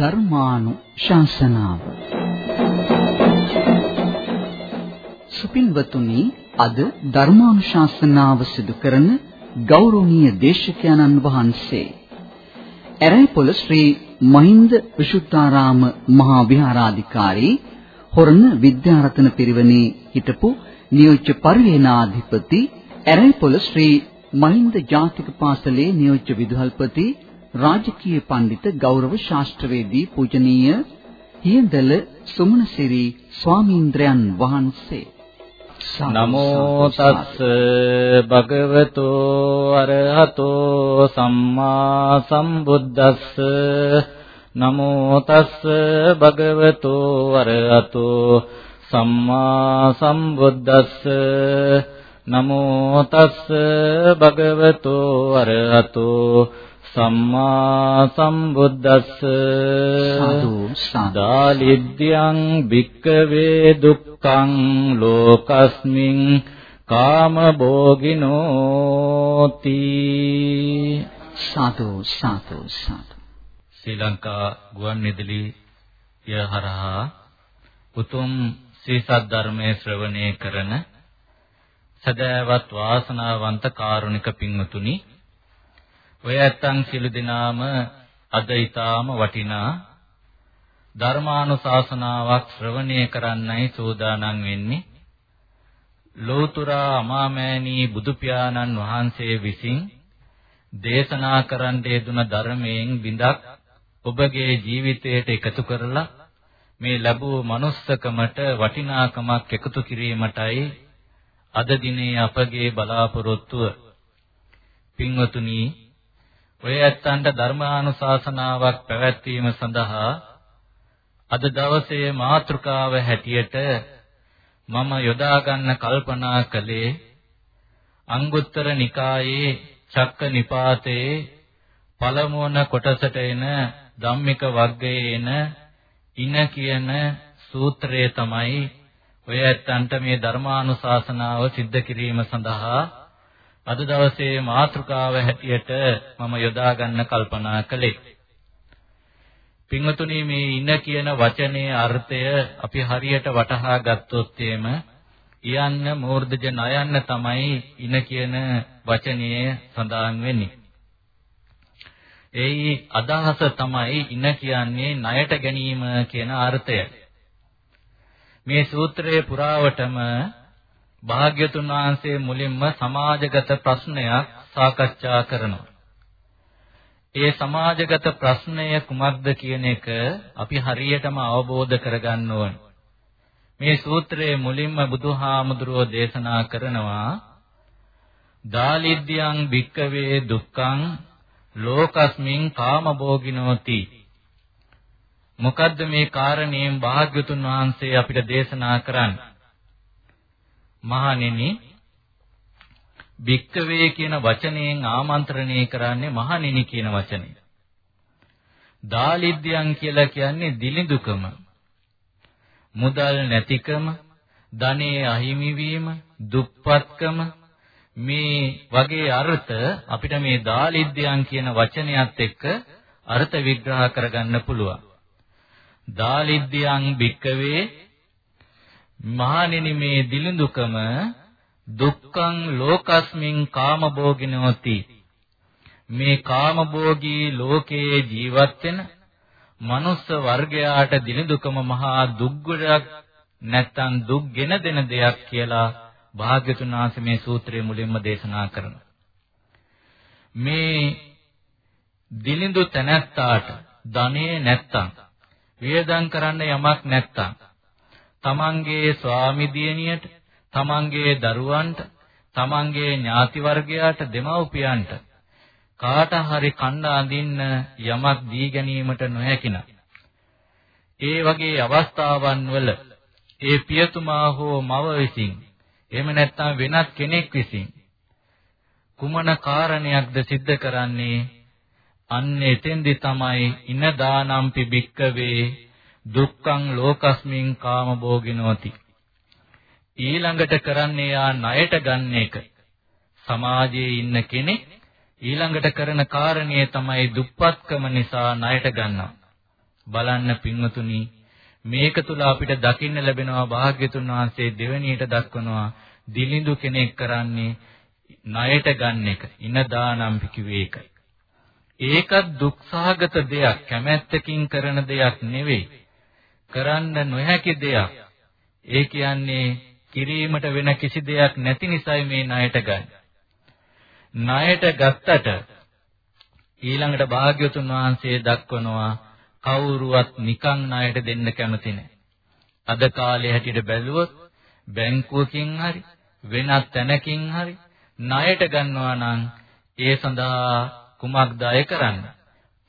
ධර්මානු ශාසනාව. සුපින්වතුනි අද ධර්මානු ශාසනාව සිදු කරන ගෞරවනීය දේශකයන්න් වහන්සේ. එරයිපොළ ශ්‍රී මහින්ද විසුද්ධාරාම මහා විහාරාධිකාරී හොරණ විද්‍යාරතන පිරිවෙනේ හිටපු නියෝජ්‍ය පරිවේනාධිපති එරයිපොළ ශ්‍රී මහින්ද ජාතික පාසලේ නියෝජ්‍ය විදුහල්පති රාජකීය පඬිත ගෞරව ශාස්ත්‍රවේදී පූජනීය හියඳල සුමනසිරි ස්වාමීන්ද්‍රයන් වහන්සේ. නමෝ තස් භගවතෝ අරහතෝ සම්මා සම්බුද්දස්ස. නමෝ තස් භගවතෝ අරහතෝ සම්මා සම්බුද්දස්ස. නමෝ තස් භගවතෝ අරහතෝ සම්මා සම්බුද්දස්ස සාදු සාදාලිද්‍යං භික්කවේ දුක්ඛං ලෝකස්මින් කාම භෝගිනෝති සාදු සාදු සාදු. ශ්‍රී ලංකා ගුවන්විදුලි යහරහා උතුම් සීසත් ධර්මයේ ශ්‍රවණය කරන සදාවත් වාසනාවන්ත කාරුණික පින්වතුනි ඔය ඇත්තන් සිළු දිනාම අද ඊටාම වටිනා ධර්මානුශාසනාවක් ශ්‍රවණය කරන්නයි සූදානම් වෙන්නේ. ලෝතුරා අමාමෑණී බුදු පියාණන් වහන්සේ විසින් දේශනා කරන්න යෙදුන ධර්මයෙන් බිඳක් ඔබගේ ජීවිතයට එකතු කරලා මේ ලැබූ manussකමට වටිනාකමක් එකතු කිරීමටයි අද දිනේ අපගේ බලාපොරොත්තුව. පින්වතුනි ඔය ඇත්තන්ට ධර්මානුශාසනාවක් පැවැත්වීම සඳහා අද දවසේ මාතෘකාව හැටියට මම යොදා ගන්න කල්පනා කළේ අංගුත්තර නිකායේ චක්ක නිපාතේ පළමුවන කොටසට එන ධම්මික වග්ගයේ එන ඉන කියන සූත්‍රය තමයි ඔය ඇත්තන්ට මේ ධර්මානුශාසනාව සිද්ධ කිරීම සඳහා අද දවසේ මාතෘකාව හැටියට මම යොදා ගන්න කල්පනා කළේ. පින්වතුනි මේ ඉන කියන වචනේ අර්ථය අපි හරියට වටහා ගත්තොත් එම යන්න මූර්ධජ නයන්න තමයි ඉන කියන වචනේ සඳහන් වෙන්නේ. ඒයි අදහස තමයි ඉන කියන්නේ ණයට ගැනීම කියන අර්ථය. මේ සූත්‍රයේ පුරාවටම භාග්‍යතුන් වහන්සේ මුලින්ම සමාජගත ප්‍රශ්නයක් සාකච්ඡා කරනවා. ඒ සමාජගත ප්‍රශ්නය කුමක්ද කියන එක අපි හරියටම අවබෝධ කරගන්න ඕන. මේ සූත්‍රයේ මුලින්ම බුදුහාමුදුරුවෝ දේශනා කරනවා දාලිද්‍යං භික්කවේ දුක්ඛං ලෝකස්මින් කාමභෝගිනෝති මොකද්ද මේ කාරණේන් භාග්‍යතුන් වහන්සේ අපිට දේශනා කරන්නේ මහණෙනි භික්කවේ කියන වචනයෙන් ආමන්ත්‍රණය කරන්නේ මහණෙනි කියන වචනය. දාලිද්‍යං කියලා කියන්නේ දිලිඳුකම. මුදල් නැතිකම, ධනෙ අහිමි වීම, දුප්පත්කම මේ වගේ අර්ථ අපිට මේ දාලිද්‍යං කියන වචනයත් එක්ක අර්ථ විග්‍රහ කරගන්න පුළුවන්. දාලිද්‍යං භික්කවේ මහණෙනි මේ දිලිඳුකම දුක්ඛං ලෝකස්මින් කාමභෝගිනෝති මේ කාමභෝගී ලෝකයේ ජීවත් වෙන මනුස්ස වර්ගයාට දිලිඳුකම මහා දුක්ගොඩක් නැත්තම් දුක්ගෙන දෙන දෙයක් කියලා භාග්‍යතුන් වහන්සේ මේ සූත්‍රයේ මුලින්ම දේශනා කරනවා. මේ දිලිඳු තැනැත්තාට ධනෙ නැත්තම් වියදම් කරන්න යමක් නැත්තම් තමන්ගේ ස්වාමි දියණියට, තමන්ගේ දරුවන්ට, තමන්ගේ ඥාති වර්ගයාට, දෙමව්පියන්ට කාට හරි කන්න අඳින්න යමක් දී ගැනීමට නොහැකින. ඒ වගේ අවස්ථාවන් වල ඒ පියතුමා හෝ මව විසින් එහෙම නැත්නම් වෙනත් කෙනෙක් විසින් කුමන කාරණයක්ද සිද්ධ කරන්නේ අන්න එතෙන්දි තමයි ඉන දානම්පි බික්කවේ දුක්ඛං ලෝකස්මින් කාමභෝගිනෝති ඊළඟට කරන්නේ යා ණයට ගන්න එක සමාජයේ ඉන්න කෙනෙක් ඊළඟට කරන කාරණේ තමයි දුප්පත්කම නිසා ණයට ගන්නවා බලන්න පින්වතුනි මේක තුල අපිට දකින්න ලැබෙනවා භාග්‍යතුන් වහන්සේ දෙවණියට දක්වනවා දිලිඳු කෙනෙක් කරන්නේ ණයට ගන්න එක. ඉන දානම් කිව්වේ ඒකයි. ඒකත් දුක්සහගත දෙයක්, කැමැත්තකින් කරන දෙයක් නෙවෙයි. කරන්න නොහැකි දෙයක්. ඒ කියන්නේ කිරීමට වෙන කිසි දෙයක් නැති නිසායි මේ ණයට ගන්න. ණයට ගත්තට ඊළඟට භාග්‍යවතුන් වහන්සේ දක්වනවා කවුරුවත් නිකන් ණයට දෙන්න කැමති නැහැ. අද කාලේ හැටියට බැලුවොත් බැංකුවකින් හරි වෙනත් තැනකින් හරි ණයට ගන්නවා නම් ඒ සඳහා කුමක්ද අය කරන්න?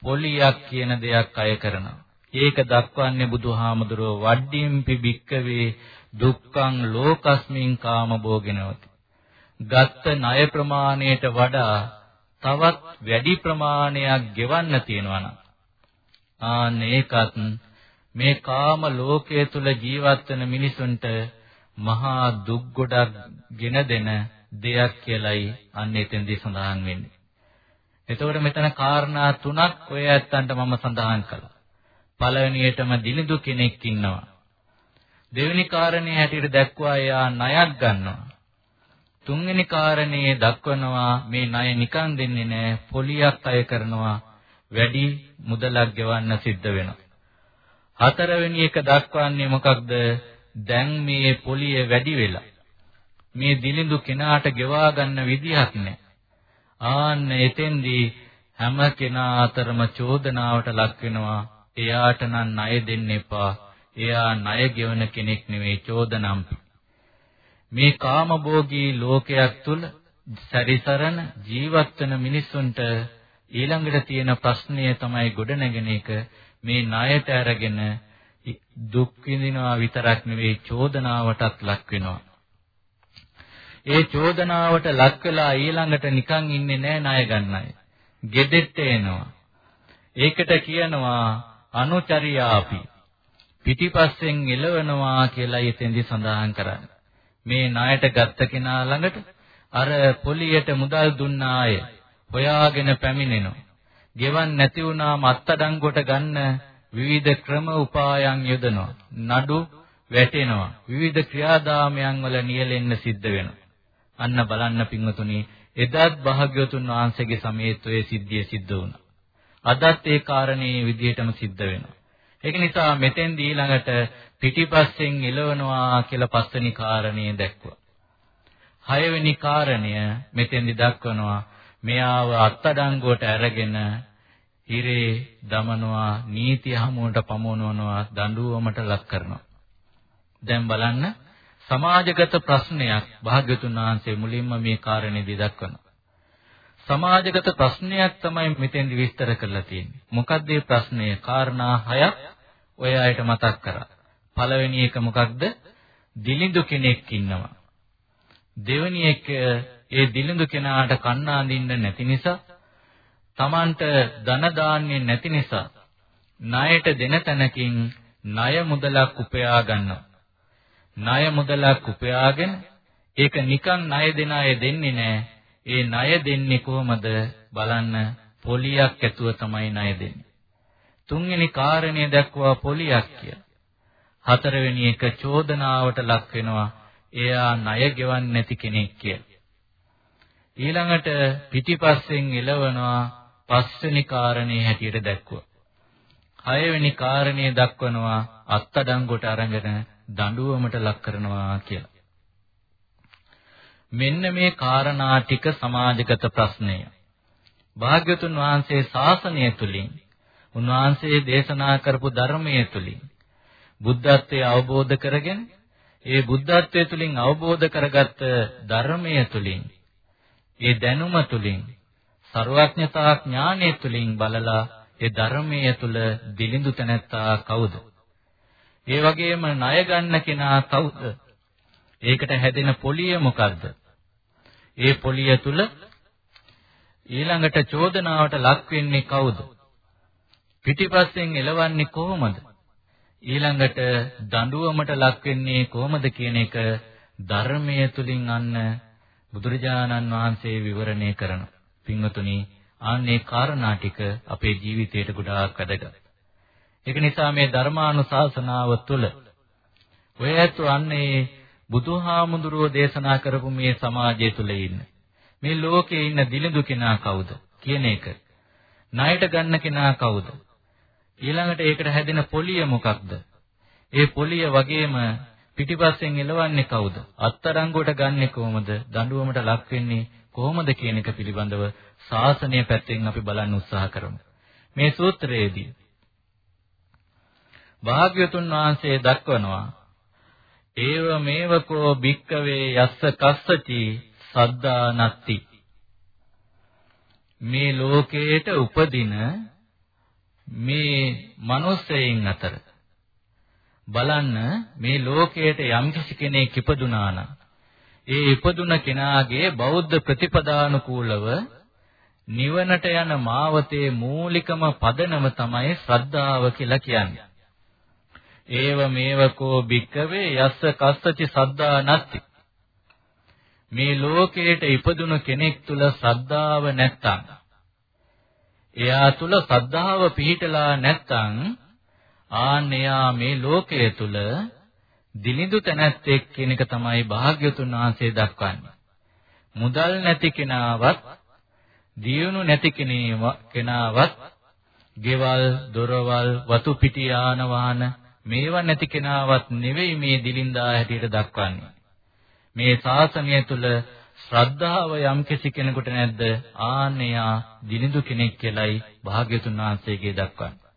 පොලියක් කියන දෙයක් අය කරනවා. ඒක දක්වන්නේ බුදුහාමුදුරුව වඩ්ඩිම්පි බික්කවේ දුක්ඛං ලෝකස්මින් කාමභෝගිනවති. ගත්ත ණය ප්‍රමාණයට වඩා තවත් වැඩි ප්‍රමාණයක් ගෙවන්න තියෙනවා නම් ආන්න ඒකත් මේ කාම ලෝකයේ තුල ජීවත් වෙන මිනිසුන්ට මහා දුක් ගොඩක් ගෙන දෙන දෙයක් කියලයි අන්න එතෙන්දී සඳහන් වෙන්නේ. එතකොට මෙතන කාරණා තුනක් ඔය ඇත්තන්ට මම සඳහන් කළා. පළවෙනියටම දිලිඳු කෙනෙක් ඉන්නවා. දෙවෙනි කාරණේ හැටියට දැක්වා එයා ණයක් ගන්නවා. තුන්වෙනි කාරණේ දක්වනවා මේ ණය නිකන් දෙන්නේ නැහැ පොලියක් අය කරනවා වැඩි මුදලක් ගෙවන්න සිද්ධ වෙනවා. හතරවෙනි එක දක්වන්නේ මොකක්ද? දැන් මේ පොලිය වැඩි වෙලා මේ දිලිඳු කෙනාට ගෙවා ගන්න විදිහක් නැහැ. ආන්න එතෙන්දී හැම කෙනා අතරම චෝදනාවට ලක් වෙනවා. එයාට නම් ණය දෙන්න එපා. එයා ණය ගෙවන කෙනෙක් නෙවෙයි චෝදනම්පි. මේ කාමභෝගී ලෝකයක් තුල සැරිසරන ජීවත් වෙන මිනිසුන්ට ඊළඟට තියෙන ප්‍රශ්නය තමයි ගොඩනැගෙන එක මේ ණයට අරගෙන දුක් විඳිනවා විතරක් නෙවෙයි චෝදනාවටත් ලක් වෙනවා. ඒ චෝදනාවට ලක් වෙලා ඊළඟට නිකන් ඉන්නේ නැහැ ණය ගන්න අය. ගෙදෙට්ට එනවා. ඒකට කියනවා අනුචරියාපි. පිටිපස්සෙන් එළවනවා කියලා ඊතෙන්දි සඳහන් කරන්නේ. මේ ණයට ගත්ත කෙනා ළඟට අර පොලියට මුදල් දුන්න අය හොයාගෙන පැමිණෙනවා. ගෙවන් නැති වුණාම අත්තඩංගුවට ගන්න විවිධ ක්‍රම උපායන් යොදනවා. නඩු වැටෙනවා. විවිධ ක්‍රියාදාමයන් වල නියැලෙන්න සිද්ධ වෙනවා. අන්න බලන්න පින්වතුනි එදත් භාග්‍යවතුන් වහන්සේගේ සමයේත් ඔය සිද්ධිය සිද්ධ වුණා. අදත් ඒ කාරණේ විදිහටම සිද්ධ වෙනවා. ඒක නිසා මෙතෙන්දී ඊළඟට පිටිපස්සෙන් එළවනවා කියලා පස්වෙනි කාරණේ දැක්වුවා. හයවෙනි කාරණය මෙතෙන්දී දක්වනවා මෙයාව අත්අඩංගුවට අරගෙන හිරේ දමනවා නීති හමුවට පමුණවනවා දඬුවමට ලක් කරනවා. දැන් බලන්න සමාජගත ප්‍රශ්නයක් භාග්‍යතුන් වහන්සේ මුලින්ම මේ කාරණේදී දක්වනවා. සමාජගත ප්‍රශ්නයක් තමයි මෙතෙන්දි විස්තර කරලා තියෙන්නේ. මොකක්ද මේ ප්‍රශ්නය? කාරණා හයක් ඔය අයට මතක් කරා. පළවෙනි එක මොකක්ද? දිලිඳු කෙනෙක් ඉන්නවා. දෙවෙනි එක ඒ දිලිඳු කෙනාට කන්න අඳින්න නැති නිසා Tamanට ධන දාන්නේ නැති නිසා ණයට දෙන තැනකින් ණය මුදලක් උපයා ගන්නවා. ණය මුදලක් උපයාගෙන ඒක නිකන් ණය දෙන අය දෙන්නේ නැහැ. ඒ ණය දෙන්නේ කොහමද බලන්න පොලියක් ඇතුව තමයි ණය දෙන්නේ. තුන්වෙනි කාරණය දක්වා පොලියක් කියලා. හතරවෙනි එක චෝදනාවට ලක් වෙනවා එයා ණය ගෙවන්නේ නැති කෙනෙක් කියලා. ඊළඟට පිටිපස්සෙන් එළවනවා පස්වෙනි කාරණේ හැටියට දැක්වුවා. හයවෙනි කාරණේ දක්වනවා අත්තඩංගුවට අරගෙන දඬුවමට ලක් කරනවා කියලා. මෙන්න මේ කාරණා ටික සමාජගත ප්‍රශ්නය. භාග්‍යතුන් වහන්සේ ශාසනය තුලින් උන්වහන්සේ දේශනා කරපු ධර්මයේ තුලින් බුද්ධත්වයේ අවබෝධ කරගෙන ඒ බුද්ධත්වයේ තුලින් අවබෝධ කරගත් ධර්මයේ තුලින් ඒ දැනුම තුලින් ਸਰවඥතා ඥානය තුලින් බලලා ඒ ධර්මයේ තුල දිලිඳු තැනැත්තා කවුද? ඒ වගේම ණය ගන්න කෙනා කවුද? ඒකට හැදෙන පොලිය මොකද්ද? ඒ පොලිය තුල ඊළඟට චෝදනාවට ලක් වෙන්නේ කවුද? පිටිපස්සෙන් එලවන්නේ කොහොමද? ඊළඟට දඬුවමට ලක් වෙන්නේ කොහොමද කියන එක ධර්මයේ තුලින් අන්න බුදුරජාණන් වහන්සේ විවරණය කරනවා. පින්වතුනි, ආන්නේ කාරණා ටික අපේ ජීවිතයට ගොඩාක් වැදගත්. ඒක නිසා මේ ධර්මානුශාසනාව තුළ ඔය ඇතු අන්නේ බුදුහාමුදුරුවෝ දේශනා කරපු මේ සමාජය තුළ ඉන්න. මේ ලෝකේ ඉන්න දිලිඳු කෙනා කවුද? කියන එක. ණයට ගන්න කෙනා කවුද? ඊළඟට ඒකට හැදෙන පොලිය මොකක්ද? ඒ පොලිය වගේම පිටිපස්සෙන් එලවන්නේ කවුද? අත්තරංගුවට ගන්නෙ කොහොමද? දඬුවමට ලක් වෙන්නේ කොහොමද කියන එක පිළිබඳව ශාසනය පැත්තෙන් අපි බලන්න උත්සාහ කරමු. මේ සූත්‍රයේදී භාග්‍යතුන් වහන්සේ දක්වනවා ඒව මේවකෝ භික්කවේ යස්ස කස්සචි සද්දා නත්ති මේ ලෝකේට උපදින මේ මිනිස්සෙයින් අතර බලන්න මේ ලෝකයට යම්කිසි කෙනෙක් ඉපදුනා නම් ඒ ඉපදුන කෙනාගේ බෞද්ධ ප්‍රතිපදානුකූලව නිවනට යන මාවතේ මූලිකම පදනම තමයි ශ්‍රද්ධාව කියලා කියන්නේ. ඒව මේවකෝ භික්කවේ යස්ස කස්සචි සද්දා නැත්ති. මේ ලෝකයට ඉපදුණු කෙනෙක් තුල ශ්‍රද්ධාව නැත්තම් එයා තුල ශ්‍රද්ධාව පිහිටලා නැත්තම් ආන්‍යයා මේ ලෝකයේ තුල දිලිඳු තැනැත්තෙක් කියන එක තමයි භාග්‍යතුන් වහන්සේ දක්වන්නේ. මුදල් නැති කෙනාවත් දියුණු නැති කෙනාවත් ගෙවල් දොරවල් වතු පිටි යාන වාහන මේවා නැති කෙනාවත් නෙවෙයි මේ දිලින්දා හැටියට දක්වන්නේ. මේ ශාසනය තුල ශ්‍රද්ධාව යම් කිසි කෙනෙකුට නැද්ද? ආන්‍යයා දිනිදු කෙනෙක් කියලයි භාග්‍යතුන් වහන්සේගේ දක්වන්නේ.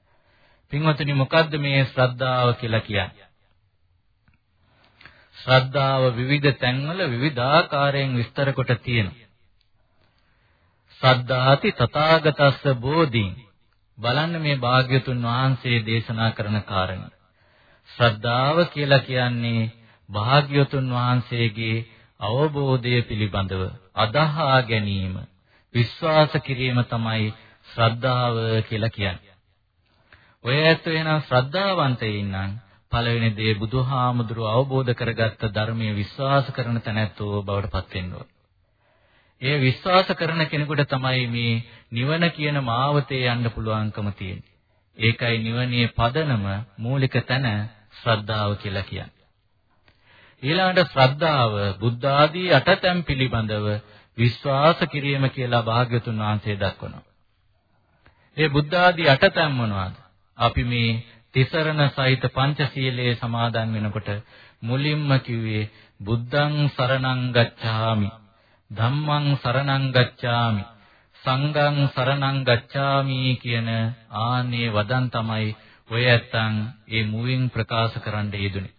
පින්වතුනි මොකද්ද මේ ශ්‍රද්ධාව කියලා කියන්නේ? ශ්‍රද්ධාව විවිධ තැන්වල විවිධාකාරයෙන් විස්තර කොට තියෙනවා. ශ්‍රද්ධාති තථාගතස්ස බෝධි බලන්න මේ භාග්‍යතුන් වහන්සේ දේශනා කරන කාරණා. ශ්‍රද්ධාව කියලා කියන්නේ භාග්‍යතුන් වහන්සේගේ අවබෝධය පිළිබඳව අදහා ගැනීම විශ්වාස කිරීම තමයි ශ්‍රද්ධාව කියලා කියන්නේ. ඔය ඇත්ත වෙනම් ශ්‍රද්ධාවන්තයින් නම් පළවෙනි දේ බුදුහාමුදුරුව අවබෝධ කරගත්ත ධර්මයේ විශ්වාස කරන තැනැත්තෝ බවට පත් වෙන්න ඕන. ඒ විශ්වාස කරන කෙනෙකුට තමයි මේ නිවන කියන මාවතේ යන්න පුළුවන්කම තියෙන්නේ. ඒකයි නිවනේ පදනම මූලික තැන ශ්‍රද්ධාව කියලා කියන්නේ. ඊළඟට ශ්‍රද්ධාව බුද්ධ ආදී අටතැන් පිළිබඳව විශ්වාස කිරීම කියලා භාග්‍යතුන් වහන්සේ දක්වනවා. ඒ බුද්ධ ආදී අටතැන් මොනවාද? අපි මේ තිසරණ සහිත පංචශීලයේ සමාදන් වෙනකොට මුලින්ම කිව්වේ බුද්ධං සරණං ගච්ඡාමි ධම්මං සරණං ගච්ඡාමි සංඝං සරණං ගච්ඡාමි කියන ආනේ වදන් තමයි ඔය ඇත්තන් ඒ මුවින් ප්‍රකාශ කරන්න යෙදුනේ.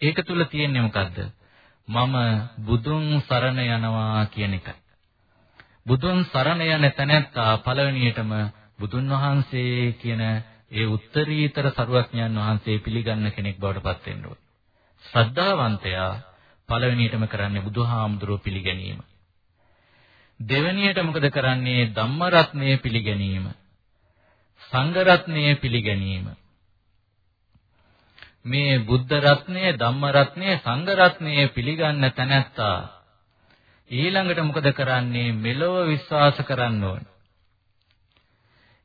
ඒක තුල තියෙන්නේ මොකද්ද? මම බුදුන් සරණ යනවා කියන එකයි. බුදුන් සරණ යන තැනැත්තා පළවෙනියටම බුදුන් වහන්සේ කියන ඒ උත්තරීතර සරුවඥන් වහන්සේ පිළිගන්න කෙනෙක් බවට පත් වෙන්න ඕනේ. ශ්‍රද්ධාවන්තයා පළවෙනියටම කරන්නේ බුදුහාමුදුරුවෝ පිළිගැනීම. දෙවෙනියට මොකද කරන්නේ ධම්ම රත්නය පිළිගැනීම. සංඝ රත්නය පිළිගැනීම. මේ බුද්ධ රත්නය, ධම්ම රත්නය, සංඝ රත්නය පිළිගන්න තැනැත්තා ඊළඟට මොකද කරන්නේ? මෙලොව විශ්වාස කරන්න ඕනේ.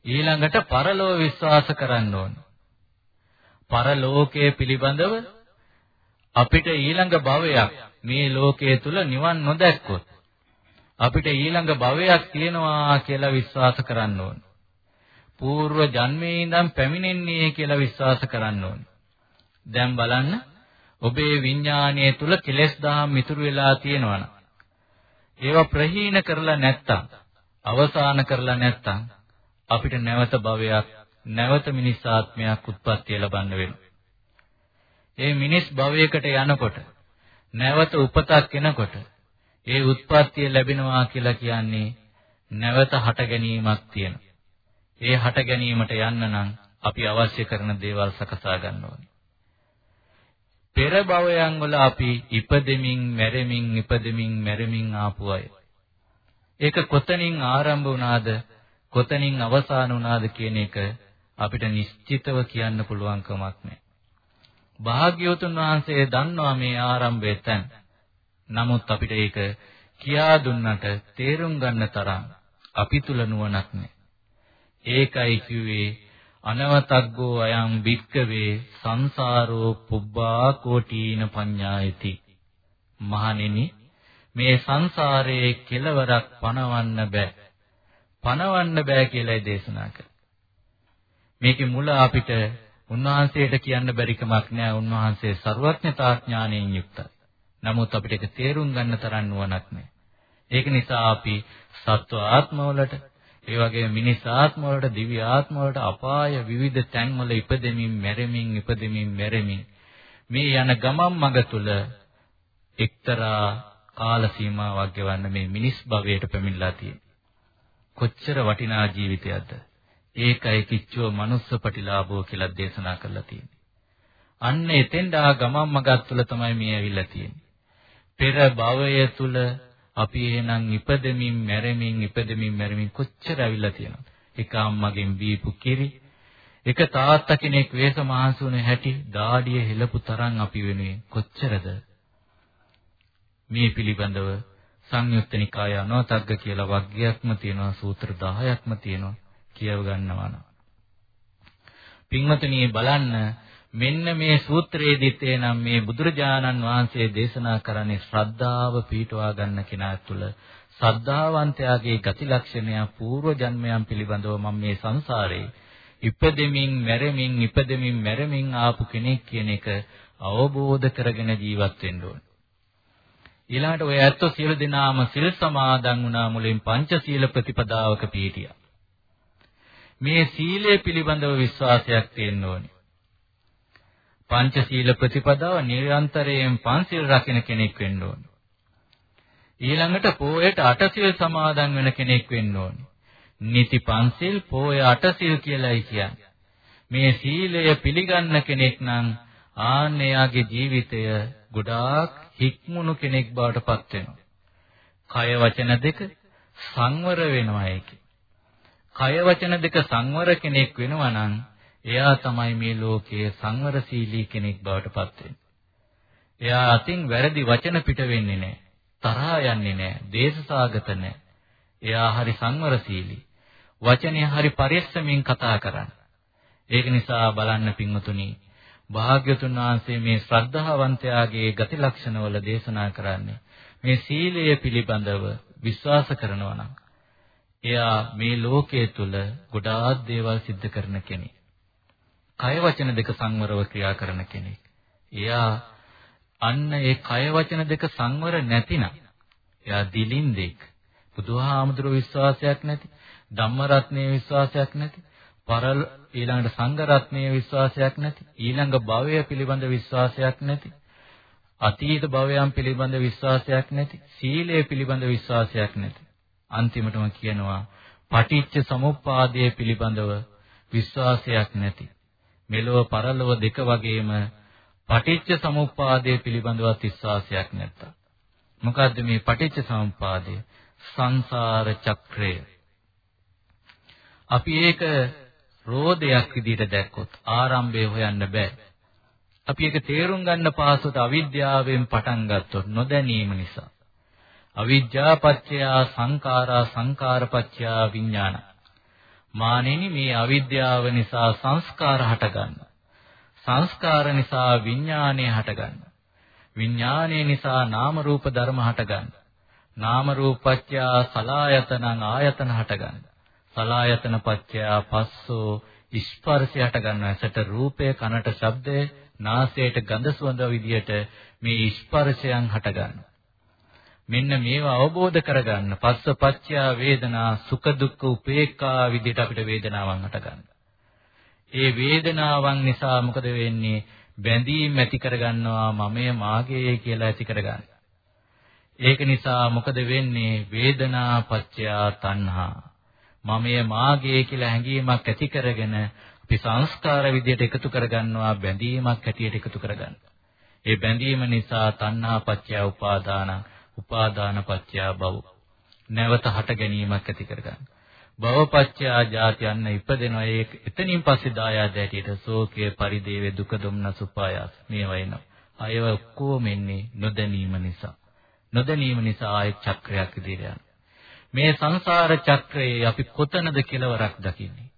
ඊළඟට පරලෝක විශ්වාස කරන්න ඕන. පරලෝකයේ පිළිබඳව අපිට ඊළඟ භවයක් මේ ලෝකයේ තුල නිවන් නොදැක්කොත් අපිට ඊළඟ භවයක් තියෙනවා කියලා විශ්වාස කරන්න ඕන. పూర్ව ජන්මේ ඉඳන් පැමිණෙන්නේ කියලා විශ්වාස කරන්න ඕන. දැන් බලන්න ඔබේ විඥානයේ තුල කෙලෙස් දහම් ඉතුරු වෙලා තියෙනවනම් ඒවා ප්‍රහීන කරලා නැත්තම් අවසාන කරලා නැත්තම් අපිට නැවත භවයක් නැවත මිනිස් ආත්මයක් උත්පත්ති ලැබන්න වෙනවා. ඒ මිනිස් භවයකට යනකොට නැවත උපතක් එනකොට ඒ උත්පත්තිය ලැබෙනවා කියලා කියන්නේ නැවත හට ගැනීමක් තියෙනවා. ඒ හට ගැනීමට යන්න නම් අපි අවශ්‍ය කරන දේවල් සකසා ගන්න ඕනේ. පෙර භවයන් වල අපි ඉපදෙමින් මැරෙමින් ඉපදෙමින් මැරෙමින් ආපු අය. ඒක කොතනින් ආරම්භ වුණාද කොතනින් අවසන් වුණාද කියන එක අපිට නිශ්චිතව කියන්න පුළුවන් කමක් නැහැ. භාග්‍යවතුන් වහන්සේ දන්නවා මේ ආරම්භය තැන්. නමුත් අපිට ඒක කියා දුන්නට තේරුම් ගන්න තරම් අපි තුල නුවණක් නැහැ. ඒකයි කිව්වේ අනවතග්ගෝ අයං වික්කවේ සංසාරෝ පුබ්බා කෝටීන පඤ්ඤායති. මහණෙනි මේ සංසාරයේ කෙලවරක් පණවන්න බෑ. පණවන්න බෑ කියලායි දේශනා කළේ මේකේ මුල අපිට උන්වහන්සේට කියන්න බැරි කමක් නෑ. උන්වහන්සේ ਸਰවඥතා ඥාණයෙන් යුක්තයි. නමුත් අපිට ඒක තේරුම් ගන්න තරම් නුවණක් නෑ ඒක නිසා අපි සත්ව ආත්මවලට ඒ වගේම මිනිස් ආත්ම වලට දිව්‍ය ආත්ම වලට අපාය විවිධ තැන්වල ඉපදෙමින් මැරෙමින් ඉපදෙමින් මැරෙමින් මේ යන ගමන් මඟ තුල එක්තරා කාල සීමාවක් ගෙවන්න මේ මිනිස් භවයට පැමිණලා තියෙන්නේ. කොච්චර වටිනා ජීවිතයක්ද? ඒකයි කිච්චෝ manuss ප්‍රතිලාභෝ කියලා දේශනා කරලා තියෙන්නේ. අන්න එතෙන්ද ආ ගමන් මඟක් තුල තමයි මේ ඇවිල්ලා තියෙන්නේ. පෙර භවය තුල අපි එහෙනම් ඉපදෙමින් මැරෙමින් ඉපදෙමින් මැරෙමින් කොච්චර ඇවිල්ලා තියෙනවද? එක අම්මගෙන් බීපු කිරි, එක තාත්තා කෙනෙක් වේස මහන්සුනේ හැටි, දාඩිය හෙලපු තරම් අපි වෙනුවෙන් කොච්චරද? මේ පිළිබඳව සංයුත්ත නිකාය අනවතග්ග කියලා වග්ගයක්ම තියෙනවා, සූත්‍ර 10ක්ම තියෙනවා කියව ගන්නවා නම්. පින්වතුනි බලන්න මෙන්න මේ සූත්‍රයේදීත් එනම් මේ බුදුරජාණන් වහන්සේ දේශනා කරන්නේ ශ්‍රද්ධාව පිහිටවා ගන්න කෙනා තුළ ශ්‍රද්ධාවන්තයාගේ ගති ලක්ෂණය పూర్ව ජන්මයන් පිළිබඳව මම මේ සංසාරේ ඉපදෙමින් මැරෙමින් ඉපදෙමින් මැරෙමින් ආපු කෙනෙක් කියන එක අවබෝධ කරගෙන ජීවත් වෙන්න ඕන. ඊළඟට ඔය ඇත්තෝ සියලු දෙනාම සිල් සමාදන් වුණා මුලින් පංචශීල ප්‍රතිපදාවක පිහිටියා. මේ සීලය පිළිබඳව විශ්වාසයක් තියෙන්න ඕනේ. පංචශීල ප්‍රතිපදාව නිරන්තරයෙන් පන්සිල් රකින්න කෙනෙක් වෙන්න ඕනේ. ඊළඟට පෝයට අටසිල් සමාදන් වෙන කෙනෙක් වෙන්න ඕනේ. නිති පන්සිල් පෝය අටසිල් කියලායි කියන්නේ. මේ සීලය පිළිගන්න කෙනෙක් නම් ආන්නයාගේ ජීවිතය ගොඩාක් හික්මුණු කෙනෙක් බවට පත් වෙනවා. කය වචන දෙක සංවර වෙනවා ඒකේ. කය වචන දෙක සංවර කෙනෙක් වෙනවා නම් එයා තමයි මේ ලෝකයේ සංවරශීලී කෙනෙක් බවට පත් වෙන්නේ. එයා අතින් වැරදි වචන පිට වෙන්නේ නැහැ. තරහා යන්නේ නැහැ. දේශසාගත නැහැ. එයා හරි සංවරශීලී. වචනේ හරි පරිස්සමින් කතා කරන්නේ. ඒක නිසා බලන්න පින්වතුනි භාග්‍යතුන් වහන්සේ මේ ශ්‍රද්ධාවන්තයාගේ ගති ලක්ෂණවල දේශනා කරන්නේ මේ සීලය පිළිබඳව විශ්වාස කරනවා නම් එයා මේ ලෝකයේ තුල ගොඩාක් දේවල් සිද්ධ කරන කෙනෙක්. කය වචන දෙක සංවරව ක්‍රියා කරන කෙනෙක්. එයා අන්න ඒ කය වචන දෙක සංවර නැතිනම් එයා දිලින්දෙක්. බුදුහාමුදුරුවෝ විශ්වාසයක් නැති, ධම්මරත්නයේ විශ්වාසයක් නැති, පරල ඊළඟට සංඝ රත්නයේ විශ්වාසයක් නැති, ඊළඟ භවය පිළිබඳ විශ්වාසයක් නැති, අතීත භවයන් පිළිබඳ විශ්වාසයක් නැති, සීලය පිළිබඳ විශ්වාසයක් නැති. අන්තිමටම කියනවා පටිච්ච සමුප්පාදය පිළිබඳව විශ්වාසයක් නැති. මෙලොව පරලොව දෙක වගේම පටිච්ච සමුප්පාදය පිළිබඳව විශ්වාසයක් නැත්තා. මොකද්ද මේ පටිච්ච සමුප්පාදය? සංසාර චක්‍රය. අපි ඒක රෝදයක් විදිහට දැක්කොත් ආරම්භය හොයන්න බෑ. අපි ඒක තේරුම් ගන්න පාසුට අවිද්‍යාවෙන් පටන් ගත්තොත් නොදැනීම නිසා. අවිද්‍යාපච්චය සංඛාරා සංඛාරපච්චය විඥාන මානෙනි මේ අවිද්‍යාව නිසා සංස්කාර හටගන්නවා. සංස්කාර නිසා විඥානය හටගන්නවා. විඥානය නිසා නාම රූප ධර්ම හටගන්නවා. නාම රූපච්ඡය සලායතනං ආයතන හටගන්නවා. සලායතන පච්ඡය පස්සෝ ස්පර්ශය හටගන්නවා. ඇසට රූපය, කනට ශබ්දය, නාසයට ගඳ සුවඳ විදියට මේ ස්පර්ශයන් හටගන්නවා. මෙන්න මේවා අවබෝධ කරගන්න පස්ස පච්චයා වේදනා සුඛ දුක්ඛ උපේක්ඛා විදිහට අපිට වේදනාවන් හටගන්න. ඒ වේදනාවන් නිසා මොකද වෙන්නේ? බැඳීම් ඇති කරගන්නවා මමය මාගේ කියලා ඇති කරගන්න. ඒක නිසා මොකද වෙන්නේ? වේදනා පච්චයා තණ්හා. මමය මාගේ කියලා හැඟීමක් ඇති කරගෙන අපි සංස්කාර විදියට එකතු කරගන්නවා බැඳීමක් හැටියට එකතු කරගන්නවා. ඒ බැඳීම නිසා තණ්හා පච්චයා උපාදානං උපාදාන පත්‍යා භව. නැවත හට ගැනීමක් ඇති කරගන්න. භවපත්‍යා ජාති යන්න ඉපදෙනවා ඒ එතනින් පස්සේ දායාද ඇටියට ශෝකය පරිදේවේ දුක දුම්නස උපායාස මේවා එනවා. අයව ඔක්කොම එන්නේ නොදැනීම නිසා. නොදැනීම නිසා ආයෙ චක්‍රයක් ඉදිරියට යනවා. මේ සංසාර චක්‍රයේ අපි කොතනද කෙලවරක් දකින්නේ?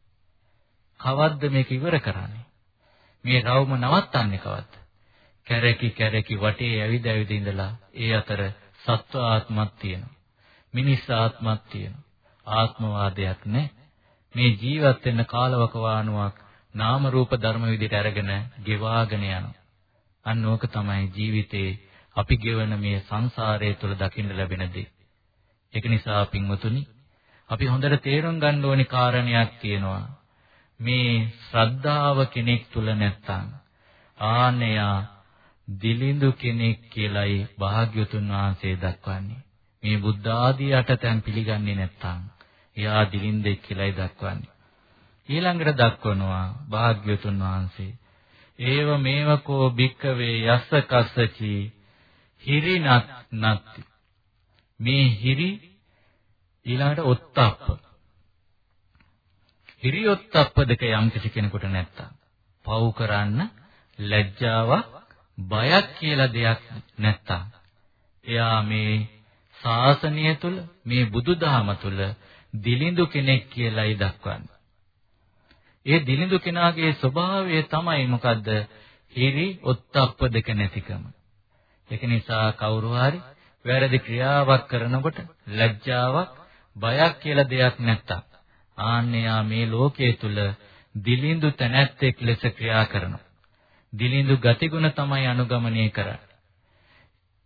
කවද්ද මේක ඉවර කරන්නේ? මේ රවුම නවත්තන්නේ කවද්ද? කැරකි කැරකි වටේ ඇවිද ඇවිද ඉඳලා ඒ අතර සත්ව ආත්මක් තියෙනවා. මිනිස් ආත්මක් තියෙනවා. ආත්මවාදයක් නැහැ. මේ ජීවත් වෙන්න කාලවක වානුවක් නාම රූප ධර්ම විදිහට අරගෙන ගෙවාගෙන යනවා. අන්න ඕක තමයි ජීවිතේ අපි ගෙවන මේ සංසාරය තුළ දකින්න ලැබෙන දේ. ඒක නිසා පින්වතුනි අපි හොඳට තේරුම් ගන්න ඕනි කාරණයක් තියෙනවා. මේ ශ්‍රද්ධාව කෙනෙක් තුල නැත්තම් ආනයා දිලිඳු කෙනෙක් කියලයි භාග්‍යතුන් වහන්සේ දක්වන්නේ. මේ බුද්ධ ආදී අටතැන් පිළිගන්නේ නැත්තම් එයා දිලින්දෙක් කියලායි දක්වන්නේ. ඊළඟට දක්වනවා භාග්‍යතුන් වහන්සේ ඒව මේවකෝ භික්කවේ යස්ස කස්සචි හිරිනත් නත්ති මේ හිරි ඊළඟට ඔත්තප්ප හිරි ඔත්තප්ප දෙක යම් කිසි කෙනෙකුට නැත්තම් පව් කරන්න ලැජ්ජාවක් බයක් කියලා දෙයක් නැත්තම් එයා මේ ශාසනය තුල මේ බුදුදහම තුල දිලිඳු කෙනෙක් කියලායි දක්වන්නේ. ඒ දිලිඳු කෙනාගේ ස්වභාවය තමයි මොකද්ද? හිරි ඔත්තප්ප දෙක නැතිකම. ඒක නිසා කවුරු හරි වැරදි ක්‍රියාවක් කරනකොට ලැජ්ජාවක් බයක් කියලා දෙයක් නැත්තම් ආන්නයා මේ ලෝකයේ තුල දිලිඳු තැනැත්තෙක් ලෙස ක්‍රියා කරනවා. දිලිඳු ගතිගුණ තමයි අනුගමනය කරන්නේ.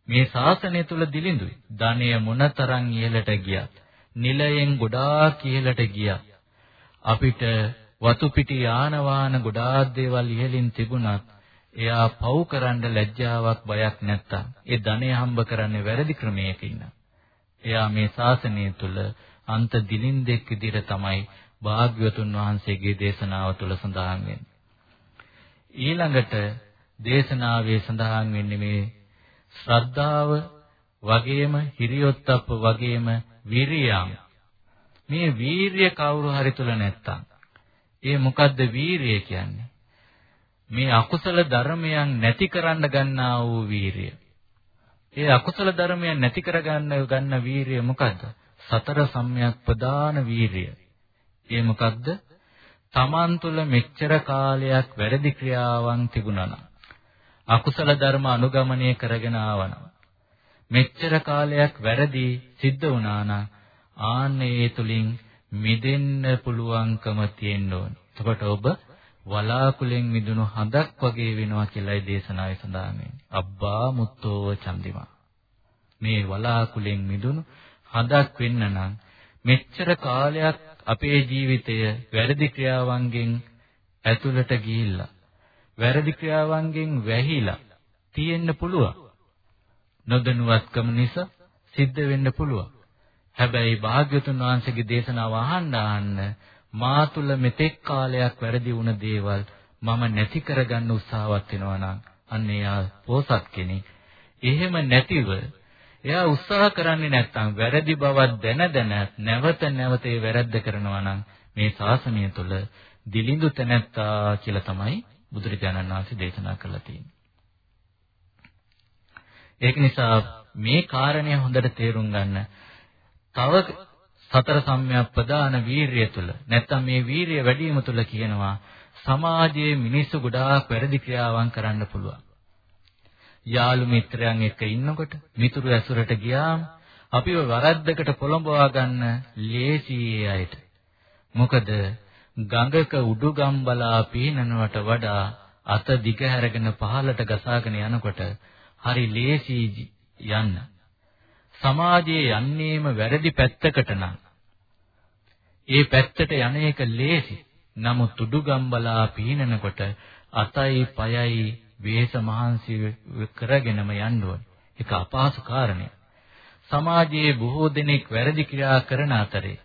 මේ ශාසනය තුල දිලිඳුයි. ධනය මොනතරම් ඉහළට ගියත්, නිලයෙන් ගොඩාක් ඉහළට ගියත් අපිට වතු පිටි යාන වාහන ගොඩාක් දේවල් ඉහළින් තිබුණත් එයා පව් කරන්න ලැජ්ජාවක් බයක් නැත්තම් ඒ ධනය හම්බ කරන්නේ වැරදි ක්‍රමයක ඉන්න. එයා මේ ශාසනය තුල අන්ත දිලින්දෙක් විදිහට තමයි භාග්‍යවතුන් වහන්සේගේ දේශනාව තුළ සඳහන් වෙන්නේ. ඊළඟට දේශනාවේ සඳහන් වෙන්නේ මේ ශ්‍රද්ධාව වගේම හිරියොත්ප්ප වගේම විරියම්. මේ වීරිය කවුරු හරි තුල නැත්තම් ඒ මොකද්ද වීරිය කියන්නේ? මේ අකුසල ධර්මයන් නැති කරන්න ගන්නා වූ වීරිය. ඒ අකුසල ධර්මයන් නැති කරගන්න ගන්න වීරිය මොකද්ද? සතර සම්‍යක් ප්‍රදාන වීරිය. ඒ මොකද්ද? තමන් තුළ මෙච්චර කාලයක් වැරදි ක්‍රියාවන් තිබුණා නම් අකුසල ධර්ම අනුගමනය කරගෙන ආවනම් මෙච්චර කාලයක් වැරදි සිද්ධ වුණා නම් ආන්නේ ඒ තුලින් මිදෙන්න පුළුවන්කම තියෙන්න ඕනේ. එතකොට ඔබ වලාකුලෙන් මිදුණු හඳක් වගේ වෙනවා කියලායි දේශනාවේ සඳහන් වෙන්නේ. අබ්බා මුත්තෝව චන්දිමා. මේ වලාකුලෙන් මිදුණු හඳක් වෙන්න නම් මෙච්චර කාලයක් අපේ ජීවිතය වැරදි ක්‍රියාවන්ගෙන් ඇතුළට ගිහිල්ලා වැරදි ක්‍රියාවන්ගෙන් වැහිලා තියෙන්න පුළුවන්. නොදැනුවත්කම නිසා සිද්ධ වෙන්න පුළුවන්. හැබැයි භාග්‍යතුන් වහන්සේගේ දේශනාව අහන්න අහන්න මා තුල මෙතෙක් කාලයක් වැරදි වුණ දේවල් මම නැති කරගන්න උත්සාහවත් වෙනවා නම් අන්න එයා පෝසත් කෙනෙක්. එහෙම නැතිව එයා උත්සාහ කරන්නේ නැත්නම් වැරදි බවක් දැන දැන නැවත නැවත ඒ වැරද්ද කරනවා නම් මේ ශාසනය තුළ දිලිඳු තැනැත්තා කියලා තමයි බුදුරජාණන් වහන්සේ දේශනා කළා තියෙන්නේ. ඒක නිසා මේ කාරණය හොඳට තේරුම් ගන්න තව සතර සම්‍යක් ප්‍රදාන වීරිය තුළ නැත්තම් මේ වීරිය වැඩි වීම තුළ කියනවා සමාජයේ මිනිස්සු ගොඩාක් වැරදි ක්‍රියාවන් කරන්න පුළුවන්. යාළු මිත්‍රයන් එක්ක ඉන්නකොට මිතුරු ඇසුරට ගියාම අපිව වරද්දකට පොළඹවා ගන්න ලේසි අයට. මොකද ගඟක උඩුගම් බලා පීනනවට වඩා අත දිග හැරගෙන පහළට ගසාගෙන යනකොට හරි ලේසි යන්න. සමාජයේ යන්නේම වැරදි පැත්තකට නම් ඒ පැත්තට යන එක ලේසි. නමුත් උඩුගම් බලා පීනනකොට අතයි පයයි වේස මහන්සි කරගෙනම යන්න ඕනේ. ඒක අපහසු කාරණයක්. සමාජයේ බොහෝ දෙනෙක් වැරදි ක්‍රියා කරන අතරේ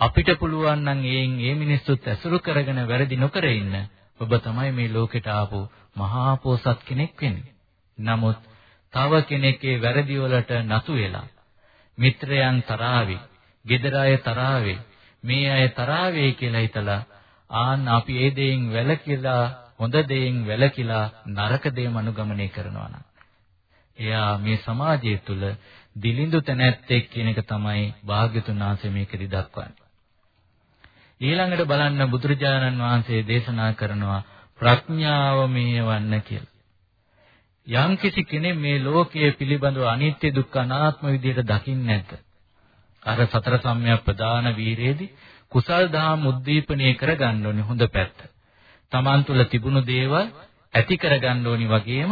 අපිට පුළුවන් නම් ඒන් ඒ මිනිස්සුත් ඇසුරු කරගෙන වැරදි නොකර ඉන්න ඔබ තමයි මේ ලෝකෙට ආපු මහා පෝසත් කෙනෙක් වෙන්නේ. නමුත් තව කෙනෙක්ගේ වැරදි වලට නතු වෙලා මිත්‍රයන් තරාවි, gedara අය තරාවේ, මේ අය තරාවේ කියලා හිතලා ආන්න අපි ඒ දෙයින් වැළකීලා හොඳ දෙයින් වැළකීලා නරක දේම අනුගමනය කරනවා නම් එයා මේ සමාජය තුළ දිලිඳු තැනැත්තෙක් කියන එක තමයි භාග්‍යතුන් වහන්සේ මේකෙදි දක්වන්නේ. ඊළඟට බලන්න බුදුරජාණන් වහන්සේ දේශනා කරනවා ප්‍රඥාව මේවන්න කියලා. යම් කිසි කෙනෙක් මේ ලෝකයේ පිළිබඳව අනිත්‍ය දුක්ඛ අනාත්ම විදිහට දකින්නේ නැද්ද? අර සතර සම්‍යක් ප්‍රදාන වීරයේදී කුසල් දහම් උද්දීපනය කරගන්න ඕනේ හොඳ පැත්ත. තමන් තුළ තිබුණු දේවල් ඇති කරගන්න ඕනි වගේම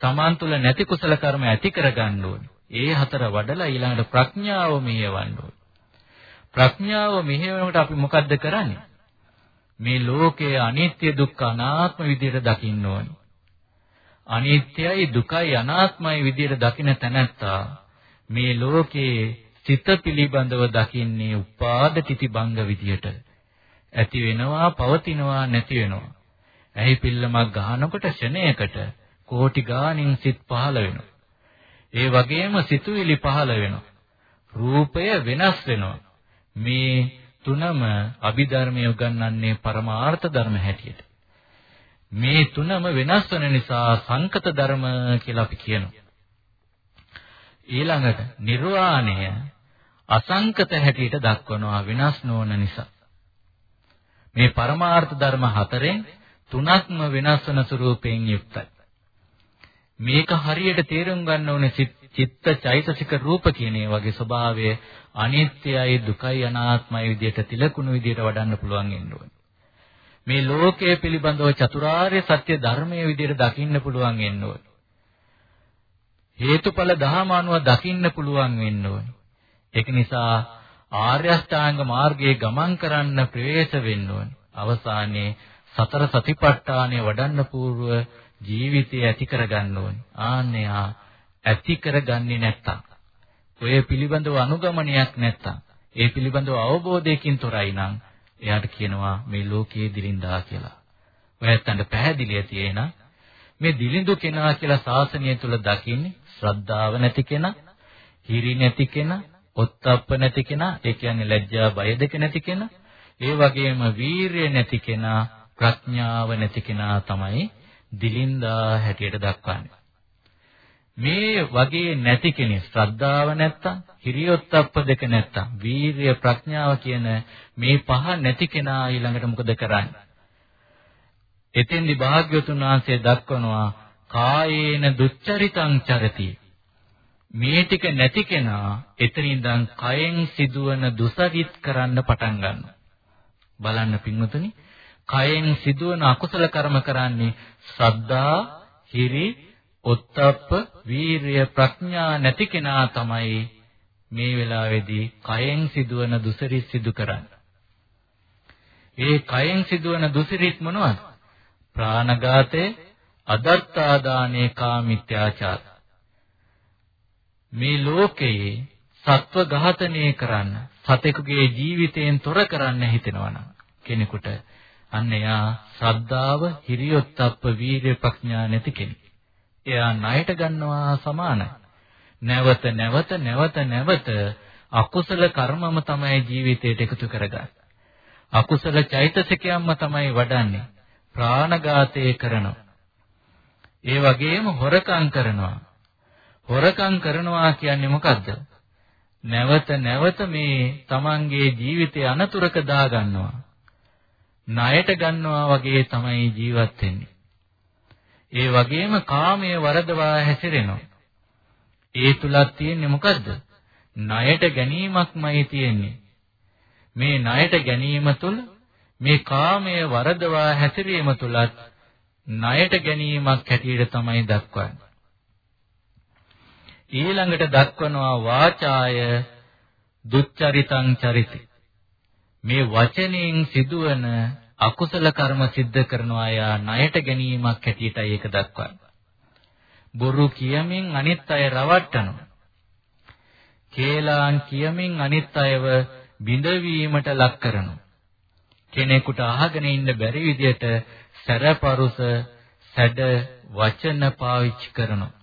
තමන් තුළ නැති කුසල කර්ම ඇති කරගන්න ඕනි. ඒ හතර වඩලා ඊළඟට ප්‍රඥාව මෙහෙවන්න ඕනි. ප්‍රඥාව මෙහෙවනකොට අපි මොකද්ද කරන්නේ? මේ ලෝකයේ අනිත්‍ය දුක්ඛ අනාත්ම විදිහට දකින්න ඕනි. අනිත්‍යයි දුකයි අනාත්මයි විදිහට දකින තැනැත්තා මේ ලෝකයේ සිත පිළිබඳව දකින්නේ උපාද තිතිබංග විදියට ඇති වෙනවා පවතිනවා නැති වෙනවා. ඇහි පිල්ලමක් ගහනකොට ෂණයකට කෝටි ගාණින් සිත් පහළ වෙනවා. ඒ වගේම සිතුවිලි පහළ වෙනවා. රූපය වෙනස් වෙනවා. මේ තුනම අභිධර්මයේ උගන්වන්නේ පරමාර්ථ ධර්ම හැටියට. මේ තුනම වෙනස් වෙන නිසා සංකත ධර්ම කියලා අපි කියනවා. ඊළඟට නිර්වාණය අසංකත හැටියට දක්වනවා වෙනස් නොවන නිසා. මේ පරමාර්ථ ධර්ම හතරෙන් තුනක්ම වෙනස් වන ස්වરૂපයෙන් යුක්තයි. මේක හරියට තේරුම් ගන්න ඕනේ චිත්ත චෛතසික රූප කියන ඒ වගේ ස්වභාවය අනිත්‍යයි දුකයි අනාත්මයි විදිහට තිලකුණු විදිහට වඩන්න පුළුවන් වෙන්න ඕනේ. මේ ලෝකයේ පිළිබඳව චතුරාර්ය සත්‍ය ධර්මයේ විදිහට දකින්න පුළුවන් වෙන්න ඕනේ. හේතුඵල ධහම අනුව දකින්න පුළුවන් වෙන්න ඕනේ. ඒක නිසා ආර්ය අෂ්ටාංග මාර්ගයේ ගමන් කරන්න ප්‍රවේශ වෙන්න ඕනේ. අවසානයේ සතර සතිපට්ඨානය වඩන්න పూర్ව ජීවිතය ඇති කරගන්න ඕනේ. ආන්නේ ඇති කරගන්නේ නැත්තම් ඔය පිළිබඳව අනුගමනයක් නැත්තම් ඒ පිළිබඳව අවබෝධයකින් තොරයි නම් එයාට කියනවා මේ ලෝකයේ දිලින්දා කියලා. ඔයත්තන්ට පැහැදිලිය තියෙන මේ දිලිඳු කෙනා කියලා ශාසනය තුල දකින්නේ ශ්‍රද්ධාව නැති කෙනා, හිරි නැති කෙනා, ඔත්තප්ප නැති කෙනා, ඒ කියන්නේ ලැජ්ජා බය දෙක නැති කෙනා, ඒ වගේම වීරිය නැති කෙනා, ප්‍රඥාව නැති කෙනා තමයි දිලින්දා හැටියට දක්වන්නේ. මේ වගේ නැති කෙනෙක් ශ්‍රද්ධාව නැත්තම් හිරියොත්ප්ප දෙක නැත්තම් වීරිය ප්‍රඥාව කියන මේ පහ නැති කෙනා ඊළඟට මොකද කරන්නේ එතෙන්දි භාග්‍යවතුන් වහන්සේ දක්වනවා කායේන දුච්චරිතං චරති මේ ටික නැති කෙනා එතනින්දන් කයෙන් සිදුවන දුසරිත් කරන්න පටන් ගන්නවා බලන්න පින්වතුනි කයෙන් සිදුවන අකුසල කර්ම කරන්නේ ශ්‍රද්ධා හිරි ඔත්තප්ප වීරිය ප්‍රඥා නැති කෙනා තමයි මේ වෙලාවේදී කයෙන් සිදුවන දුසරිත් සිදු කරන්නේ ඒ කයෙන් සිදුවන දුසිරිත් මොනවද? ප්‍රාණඝාතය, අදත්තාදානේ කාමිත්‍යාචාර. මේ ලෝකයේ සත්ව ඝාතනය කරන්න, සතෙකුගේ ජීවිතයෙන් තොර කරන්න හිතෙනවා නම් කෙනෙකුට අන්න එයා ශ්‍රද්ධාව, හිරියොත්ප්ප, වීරිය, ප්‍රඥා නැති කෙනෙක්. එයා ණයට ගන්නවා සමානයි. නැවත නැවත නැවත නැවත අකුසල කර්මම තමයි ජීවිතයට එකතු කරගන්නේ. අකුසල චෛතසිකයන්ම තමයි වඩන්නේ. ප්‍රාණඝාතය කරනවා. ඒ වගේම හොරකම් කරනවා. හොරකම් කරනවා කියන්නේ මොකද්ද? නැවත නැවත මේ තමන්ගේ ජීවිතය අනතුරක දා ගන්නවා. ණයට ගන්නවා වගේ තමයි ජීවත් වෙන්නේ. ඒ වගේම කාමයේ වරදවා හැසිරෙනවා. ඒ තුලක් තියෙන්නේ මොකද්ද? ණයට ගැනීමක්මයි තියෙන්නේ. මේ ණයට ගැනීම තුළ මේ කාමයේ වරදවා හැසිරීම තුලත් ණයට ගැනීමක් හැටියට තමයි දක්වන්නේ. ඊළඟට දක්වනවා වාචාය දුච්චරිතං චරිතේ. මේ වචනයෙන් සිදුවන අකුසල කර්ම සිද්ධ කරනවා යා ණයට ගැනීමක් හැටියටයි ඒක දක්වන්නේ. බොරු කියමින් අනිත් අය රවට්ටනවා. කේලාන් කියමින් අනිත් අයව බිඳවීමට ලක් කරනවා. කෙනෙකුට අහගෙන ඉන්න බැරි විදියට සැරපරුස සැඩ වචන පාවිච්චි කරනවා.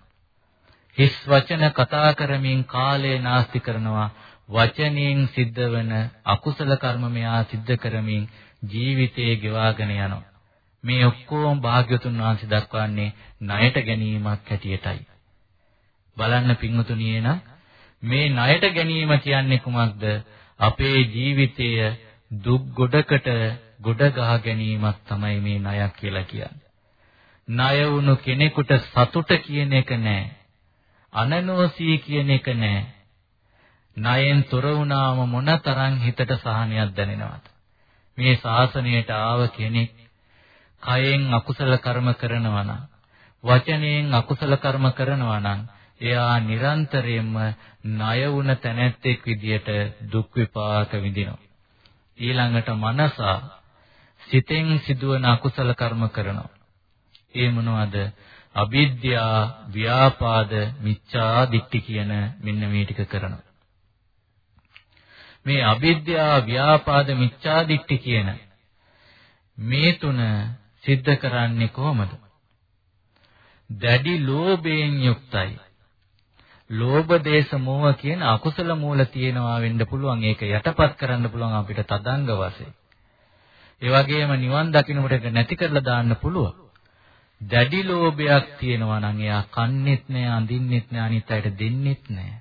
හිස් වචන කතා කරමින් කාලය නාස්ති කරනවා. වචනයෙන් සිද්ධ වෙන අකුසල කර්ම මෙයා සිද්ධ කරමින් ජීවිතේ ගෙවාගෙන යනවා. මේ ඔක්කොම භාග්‍යතුන් වහන්සේ දක්වන්නේ ණයට ගැනීමක් හැටියටයි. බලන්න පින්වතුනි මේ ණයට ගැනීම කියන්නේ කුමක්ද? අපේ ජීවිතය දුක් ගොඩකට ගොඩ ගහ ගැනීමක් තමයි මේ ණයක් කියලා කියන්නේ. ණය වුණු කෙනෙකුට සතුට කියන එක නෑ. අනනෝසී කියන එක නෑ. ණයෙන් තොර වුණාම මොනතරම් හිතට සහනයක් දැනෙනවද? මේ ශාසනයට ආව කෙනෙක් කයෙන් අකුසල කර්ම කරනවා නම් වචනයෙන් අකුසල කර්ම කරනවා නම් එයා නිරන්තරයෙන්ම ණය වුණ තැනැත්තෙක් විදියට දුක් විපාක විඳිනවා. ඊළඟට මනසා සිතෙන් සිදුවන අකුසල කර්ම කරනවා. ඒ මොනවද? අවිද්‍යා, ව්‍යාපාද, මිච්ඡා දිට්ඨි කියන මෙන්න මේ ටික කරනවා. මේ අවිද්‍යා, ව්‍යාපාද, මිච්ඡා දිට්ඨි කියන මේ තුන සිද්ධ කරන්නේ කොහොමද? දැඩි ලෝභයෙන් යුක්තයි. ලෝභ දේශ මොහ කියන අකුසල මූල තියෙනවා වෙන්න පුළුවන්. ඒක යටපත් කරන්න පුළුවන් අපිට තදංග වශයෙන්. ඒ වගේම නිවන් දකින්නට ඒක නැති කරලා දාන්න පුළුවන්. දැඩි ලෝභයක් තියෙනවා නම් එයා කන්නේත් නෑ, අඳින්නෙත් නෑ, අනිත් අයට දෙන්නෙත් නෑ.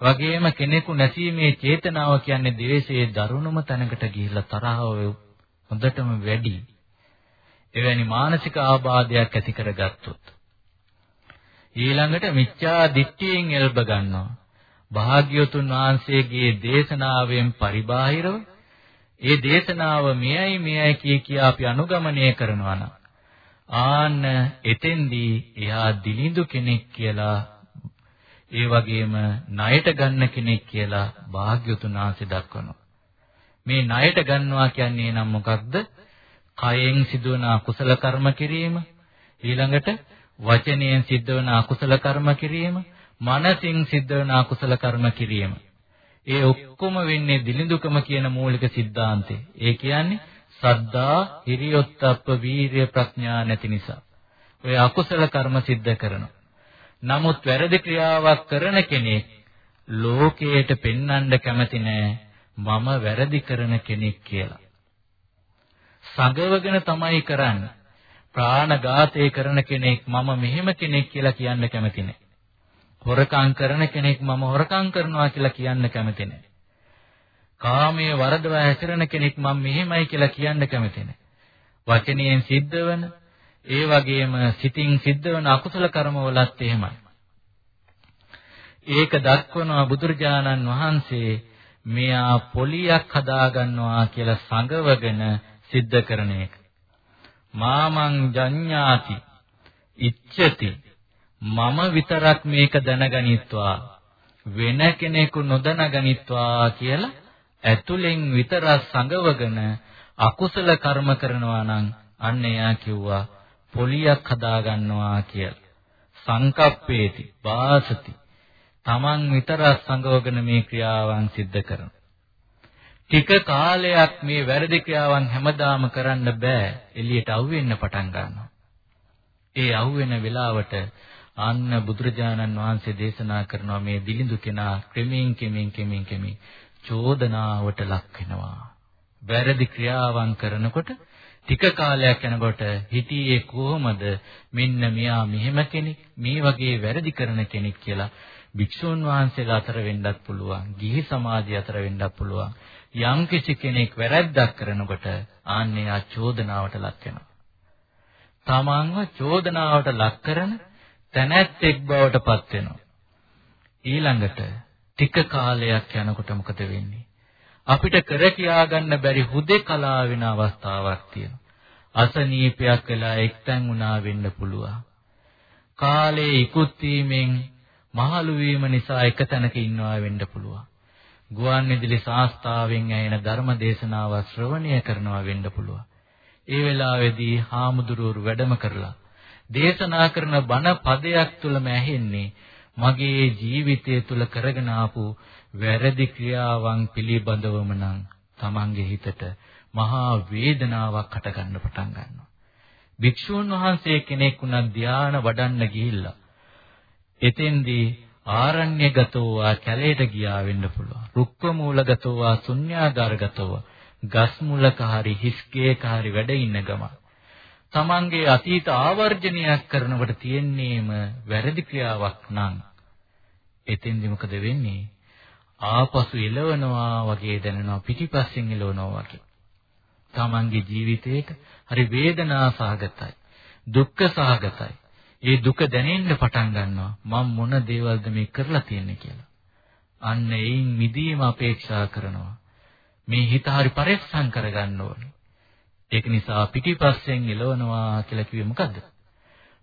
වගේම කෙනෙකු නැසීමේ චේතනාව කියන්නේ ද්වේෂයේ දරුණුම තැනකට ගිහිල්ලා තරහව හොඳටම වැඩි. එවැනි මානසික ආබාධයක් ඇති කරගත්තොත් ඊළඟට මිච්ඡා දිට්ඨියෙන් එල්බ ගන්නවා. භාග්‍යවතුන් වහන්සේගේ දේශනාවෙන් පරිබාහිරව ඒ දේශනාව මෙයයි මෙයයි කිය කියා අපි අනුගමනය කරනවා නම් ආන්න එතෙන්දී එයා දිලිඳු කෙනෙක් කියලා ඒ වගේම ණයට ගන්න කෙනෙක් කියලා භාග්‍යතුන් වහන්සේ දක්වනවා. මේ ණයට ගන්නවා කියන්නේ නම් මොකක්ද? කයෙන් සිදුවන අකුසල කර්ම කිරීම, ඊළඟට වචනයෙන් සිදුවන අකුසල කර්ම කිරීම, මනසින් සිදුවන අකුසල කර්ම කිරීම. ඒ ඔක්කොම වෙන්නේ දිලිඳුකම කියන මූලික સિદ્ધාන්තේ. ඒ කියන්නේ සද්දා, හිරියොත්ප්ප, වීරිය, ප්‍රඥා නැති නිසා. ඔය අකුසල කර්ම සිද්ධ කරනවා. නමුත් වැරදි ක්‍රියාවක් කරන කෙනෙක් ලෝකයට පෙන්වන්න කැමති නෑ මම වැරදි කරන කෙනෙක් කියලා. සගවගෙන තමයි කරන්නේ. ප්‍රාණඝාතය කරන කෙනෙක් මම මෙහෙම කෙනෙක් කියලා කියන්න කැමති නෑ. හොරකම් කරන කෙනෙක් මම හොරකම් කරනවා කියලා කියන්න කැමති නැහැ. කාමයේ වරදවා හැසිරෙන කෙනෙක් මම මෙහෙමයි කියලා කියන්න කැමති නැහැ. වචනයෙන් සිද්ධ වෙන ඒ වගේම සිතින් සිද්ධ වෙන අකුසල කර්මවලත් එහෙමයි. ඒක දක්වනවා බුදුරජාණන් වහන්සේ මෙයා පොලියක් හදාගන්නවා කියලා සංගවගෙන සිද්ධ කරන එක. මාමං ජඤ්ඤාති ඉච්ඡති මම විතරක් මේක දැනගනිත්වා වෙන කෙනෙකු නොදැනගනිත්වා කියලා ඇතුලෙන් විතරක් සංගවගෙන අකුසල කර්ම කරනවා නම් අන්න එයා කිව්වා පොලියක් හදා ගන්නවා කියලා. සංකප්පේති වාසති. Taman විතරක් සංගවගෙන මේ ක්‍රියාවන් සිද්ධ කරනවා. ටික කාලයක් මේ වැරදි ක්‍රියාවන් හැමදාම කරන්න බෑ. එළියට අවුෙන්න පටන් ගන්නවා. ඒ අවුෙන වෙලාවට අන්න බුදුරජාණන් වහන්සේ දේශනා කරනවා මේ දිලිඳු කෙනා ක්‍රමයෙන් කෙමෙන් කෙමෙන් කෙමෙන් චෝදනාවට ලක් වෙනවා. වැරදි ක්‍රියාවන් කරනකොට ටික කාලයක් යනකොට හිටියේ කොහොමද මෙන්න මෙයා මෙහෙම කෙනෙක් මේ වගේ වැරදි කරන කෙනෙක් කියලා භික්ෂුන් වහන්සේලා අතර වෙන්නත් පුළුවන් ගිහි සමාජය අතර වෙන්නත් පුළුවන් යම් කිසි කෙනෙක් වැරැද්දක් කරනකොට ආන්නේ ආ චෝදනාවට ලක් වෙනවා තමන්ව චෝදනාවට ලක් කරන තැනැත්තෙක් බවට පත් වෙනවා. ඊළඟට ටික කාලයක් යනකොට මොකද වෙන්නේ? අපිට කර කියා ගන්න බැරි හුදේකලා වෙන අවස්ථාවක් තියෙනවා. අසනීපයක් වෙලා එක්තැන් වුණා වෙන්න පුළුවන්. කාලේ ඉක්ුත් වීමෙන් මහලු වීම නිසා එක තැනක ඉන්නවා වෙන්න පුළුවන්. ගුවන් විදුලි සංස්ථාවෙන් ඇයෙන ධර්ම දේශනාව ශ්‍රවණය කරනවා වෙන්න පුළුවන්. ඒ වෙලාවේදී හාමුදුරුවෝ වැඩම කරලා දේශනා කරන බණ පදයක් තුලම ඇහෙන්නේ මගේ ජීවිතය තුල කරගෙන ආපු වැරදි ක්‍රියාවන් පිළිබඳවම නම් Tamange හිතට මහා වේදනාවක් හටගන්න පටන් ගන්නවා. භික්ෂුන් වහන්සේ කෙනෙක් උනත් ධාන වඩන්න ගිහිල්ලා එතෙන්දී ආරණ්‍යගතව කැලේට ගියා වෙන්න පුළුවන්. රුක්ක මූලගතව ශුන්‍යාගාරගතව ගස් මුලක හරි හිස්කේක හරි වැඩ ඉන්න ගමන් තමන්ගේ අතීත ආවර්ජනයක් කරනකොට තියෙන්නේම වැරදි ක්‍රියාවක් නම් එතෙන්දි මොකද වෙන්නේ? ආපසු එළවනවා වගේ දැනෙනවා පිටිපස්සෙන් එළවනවා වගේ. තමන්ගේ ජීවිතේට හරි වේදනා සහගතයි. දුක්ඛ සහගතයි. ඒ දුක දැනෙන්න පටන් ගන්නවා මම මොන දේවල්ද මේ කරලා තියෙන්නේ කියලා. අන්න ඒයින් මිදීම අපේක්ෂා කරනවා. මේ හිත හරි පරිස්සම් කරගන්න ඕනේ. ඒක නිසා පිටිපස්සෙන් එළවනවා කියලා කිව්වේ මොකද්ද?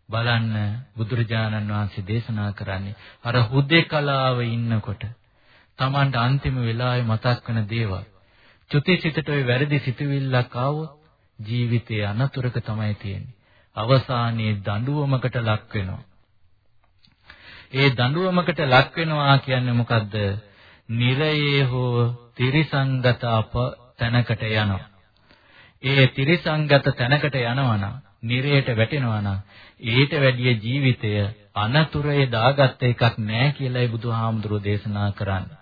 බලන්න බුදුරජාණන් වහන්සේ දේශනා කරන්නේ අර හුදේකලාව ඉන්නකොට Tamanට අන්තිම වෙලාවේ මතක් වෙන දේවල්. චුතිසිතට ওই වැරදි සිතුවිල්ලක් ආවොත් ජීවිතයේ අනතුරක තමයි තියෙන්නේ. අවසානයේ දඬුවමකට ලක් වෙනවා. ඒ දඬුවමකට ලක් වෙනවා කියන්නේ මොකද්ද? නිරයේ හෝ තිරිසංගත අප තැනකට යනවා. ඒ තිරිසංගත තැනකට යනවා නම්, නිරයට වැටෙනවා නම්, ඊට වැඩිය ජීවිතය අනතුරේ දාගත්ත එකක් නෑ කියලායි බුදුහාමුදුරෝ දේශනා කරන්නේ.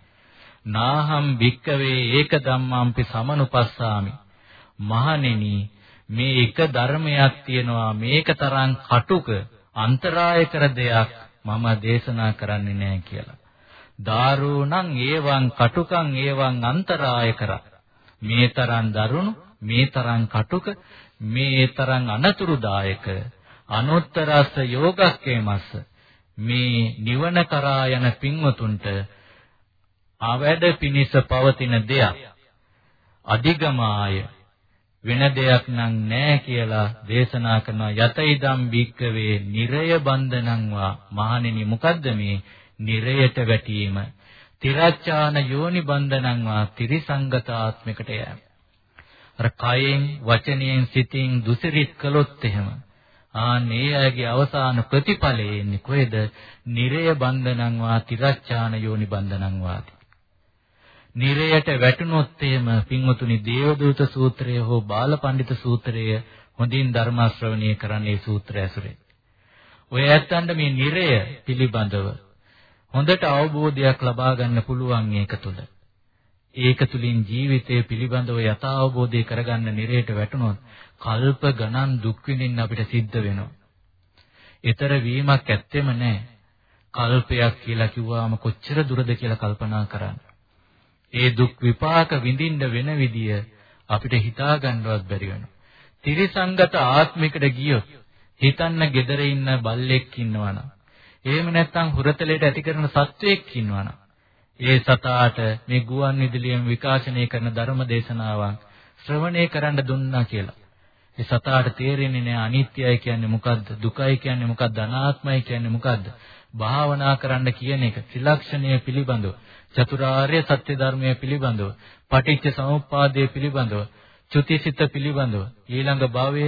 නාහම් භික්කවේ ඒක ධම්මම්පි සමනුපස්සාමි. මහණෙනි මේ එක ධර්මයක් තියෙනවා මේක තරම් කටුක අන්තරාය කර දෙයක් මම දේශනා කරන්නේ නැහැ කියලා. දාරුණං ඒවං කටුකං ඒවං අන්තරාය කර. මේ තරම් දරුණු මේ තරම් කටුක මේ තරම් අනතුරුදායක අනුත්තරස්ස යෝගක්කේමස්ස මේ නිවන කරා යන පින්වතුන්ට අවැඩ පිනිස පවතින දෙයක්. අධිගමාය. වෙන දෙයක් නම් නැහැ කියලා දේශනා කරනවා යත ඉදම් බික්කවේ නිරය බන්ධනං වා මහණෙනි මොකද්ද මේ නිරයට වැටීම? තිරච්ඡාන යෝනි බන්ධනං වා ත්‍රිසංගත ආත්මිකට යෑම. අර කයෙන් වචනයෙන් සිතින් දුසිරිත් කළොත් එහෙම ආන්නේ අයගේ අවසාන ප්‍රතිඵලය එන්නේ කොහෙද නිරය බන්ධනං වා තිරච්ඡාන යෝනි බන්ධනං වාති නිරයට වැටුනොත් එහෙම පින්වතුනි දේවදූත සූත්‍රය හෝ බාලපඬිත සූත්‍රය හොඳින් ධර්ම ශ්‍රවණය කරන්නේ සූත්‍රය ඇසුරෙන්. ඔය ඇත්තන්ට මේ නිරය පිළිබඳව හොඳට අවබෝධයක් ලබා ගන්න පුළුවන් ඒක තුළ. ඒක තුලින් ජීවිතය පිළිබඳව යථා අවබෝධය කරගන්න නිරයට වැටුනොත් කල්ප ගණන් දුක් විඳින්න අපිට සිද්ධ වෙනවා. ඊතර වීමක් ඇත්තෙම නැහැ. කල්පයක් කියලා කිව්වම කොච්චර දුරද කියලා කල්පනා කරන්න. ඒ දුක් විපාක විඳින්න වෙන විදිය අපිට හිතා ගන්නවත් බැරි වෙනවා. ත්‍රිසංගත ආත්මිකට ගියොත් හිතන්න gedare ඉන්න බල්ලෙක් ඉන්නවනම් එහෙම නැත්නම් හුරතලයට ඇති කරන සත්වයක් ඉන්නවනම් ඒ සතාට මේ ගුවන් විදුලියෙන් විකාශනය කරන ධර්ම දේශනාවක් ශ්‍රවණය කරන්න දුන්නා කියලා. ඒ සතාට තේරෙන්නේ නැහැ අනිත්‍යයි කියන්නේ මොකද්ද දුකයි කියන්නේ මොකද්ද අනාත්මයි කියන්නේ මොකද්ද භාවනා කරන්න කියන එක ත්‍රිලක්ෂණය පිළිබඳව චතුරාර්ය සත්‍ය ධර්මය පිළිබඳව පටිච්ච සමුප්පාදය පිළිබඳව චුතිසිත පිළිබඳව ඊළඟ භවය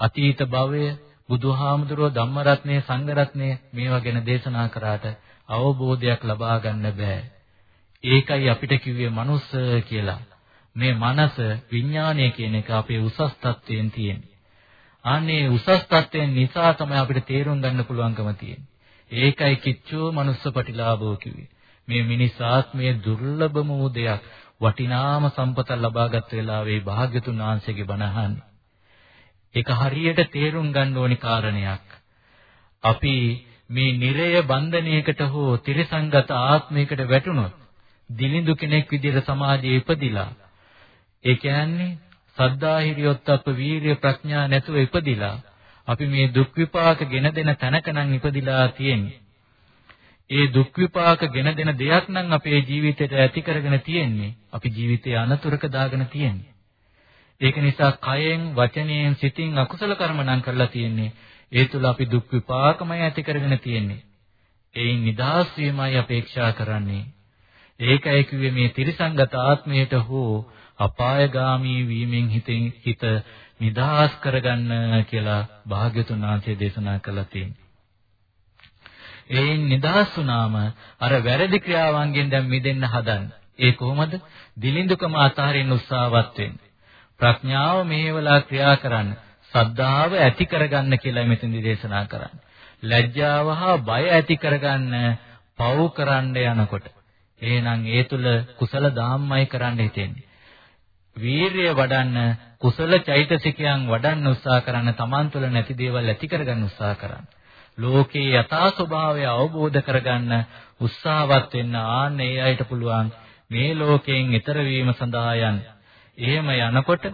අතීත භවය බුදුහාමුදුරුවෝ ධම්මරත්නයේ සංඝරත්නයේ මේවා ගැන දේශනා කරාට අවබෝධයක් ලබා ගන්න බෑ ඒකයි අපිට කිව්වේ මනුස්ස කියලා මේ මනස විඥානය කියන එක අපේ උසස් තත්වයෙන් තියෙන්නේ අනේ උසස් තත්වයෙන් නිසා තමයි අපිට තේරුම් ගන්න පුළුවන්කම තියෙන්නේ ඒකයි කිච්චෝ මනුස්ස පටිලාභෝ කිව්වේ. මේ මිනිස් ආත්මයේ දුර්ලභම වූ දෙයක් වටිනාම සම්පත ලබාගත් වෙලාවේ භාග්‍යතුන් වහන්සේගේ බණ අහන්නේ. ඒක හරියට තේරුම් ගන්න ඕනි කාරණයක්. අපි මේ නිරය බන්ධනයකට හෝ තිරසංගත ආත්මයකට වැටුණොත් දිලිඳු කෙනෙක් විදිහට සමාජයේ ඉපදිලා ඒ කියන්නේ සද්ධා හිරියොත්ප්ප වීරිය ප්‍රඥා නැතුව ඉපදිලා අපි මේ දුක් විපාක ගෙන දෙන තැනක නම් ඉපදිලා තියෙන්නේ. ඒ දුක් විපාක ගෙන දෙන දෙයක් නම් අපේ ජීවිතයට ඇති කරගෙන තියෙන්නේ. අපි ජීවිතය අනතුරක දාගෙන තියෙන්නේ. ඒක නිසා කයෙන්, වචනයෙන්, සිතින් අකුසල කර්ම නම් කරලා තියෙන්නේ. ඒ තුල අපි දුක් විපාකමයි ඇති කරගෙන තියෙන්නේ. ඒයින් නිදහස් වීමයි අපේක්ෂා කරන්නේ. ඒකයි කිව්වේ මේ තිරිසංගත ආත්මයට හෝ අපායගාමී වීමෙන් හිතෙන් හිත නිදහස් කරගන්න කියලා භාග්‍යතුන් වහන්සේ දේශනා කළා තියෙනවා. ඒෙන් නිදහස් වුණාම අර වැරදි ක්‍රියාවන්ගෙන් දැන් මිදෙන්න හදන. ඒ කොහොමද? දිලිඳුකම අතහරින්න උත්සාහවත් වෙන්න. ප්‍රඥාව මෙහෙवला ක්‍රියා කරන්න. සද්ධාව ඇති කරගන්න කියලා මෙතෙන්දි දේශනා කරන්නේ. ලැජ්ජාව හා බය ඇති කරගන්න පව් කරන්න යනකොට එහෙනම් ඒ තුල කුසල දාම්මයි කරන්න හිතෙන්නේ. වීරිය වඩන්න කුසල චෛතසිකයන් වඩන්න උත්සාහ කරන්න තමන් තුළ නැති දේවල් ඇති කරගන්න උත්සාහ කරන්න. ලෝකේ යථා ස්වභාවය අවබෝධ කරගන්න උත්සාහවත් වෙන්න ආන්න ඒ අයට පුළුවන් මේ ලෝකයෙන් ඈතර වීම සඳහා යන්න. එහෙම යනකොට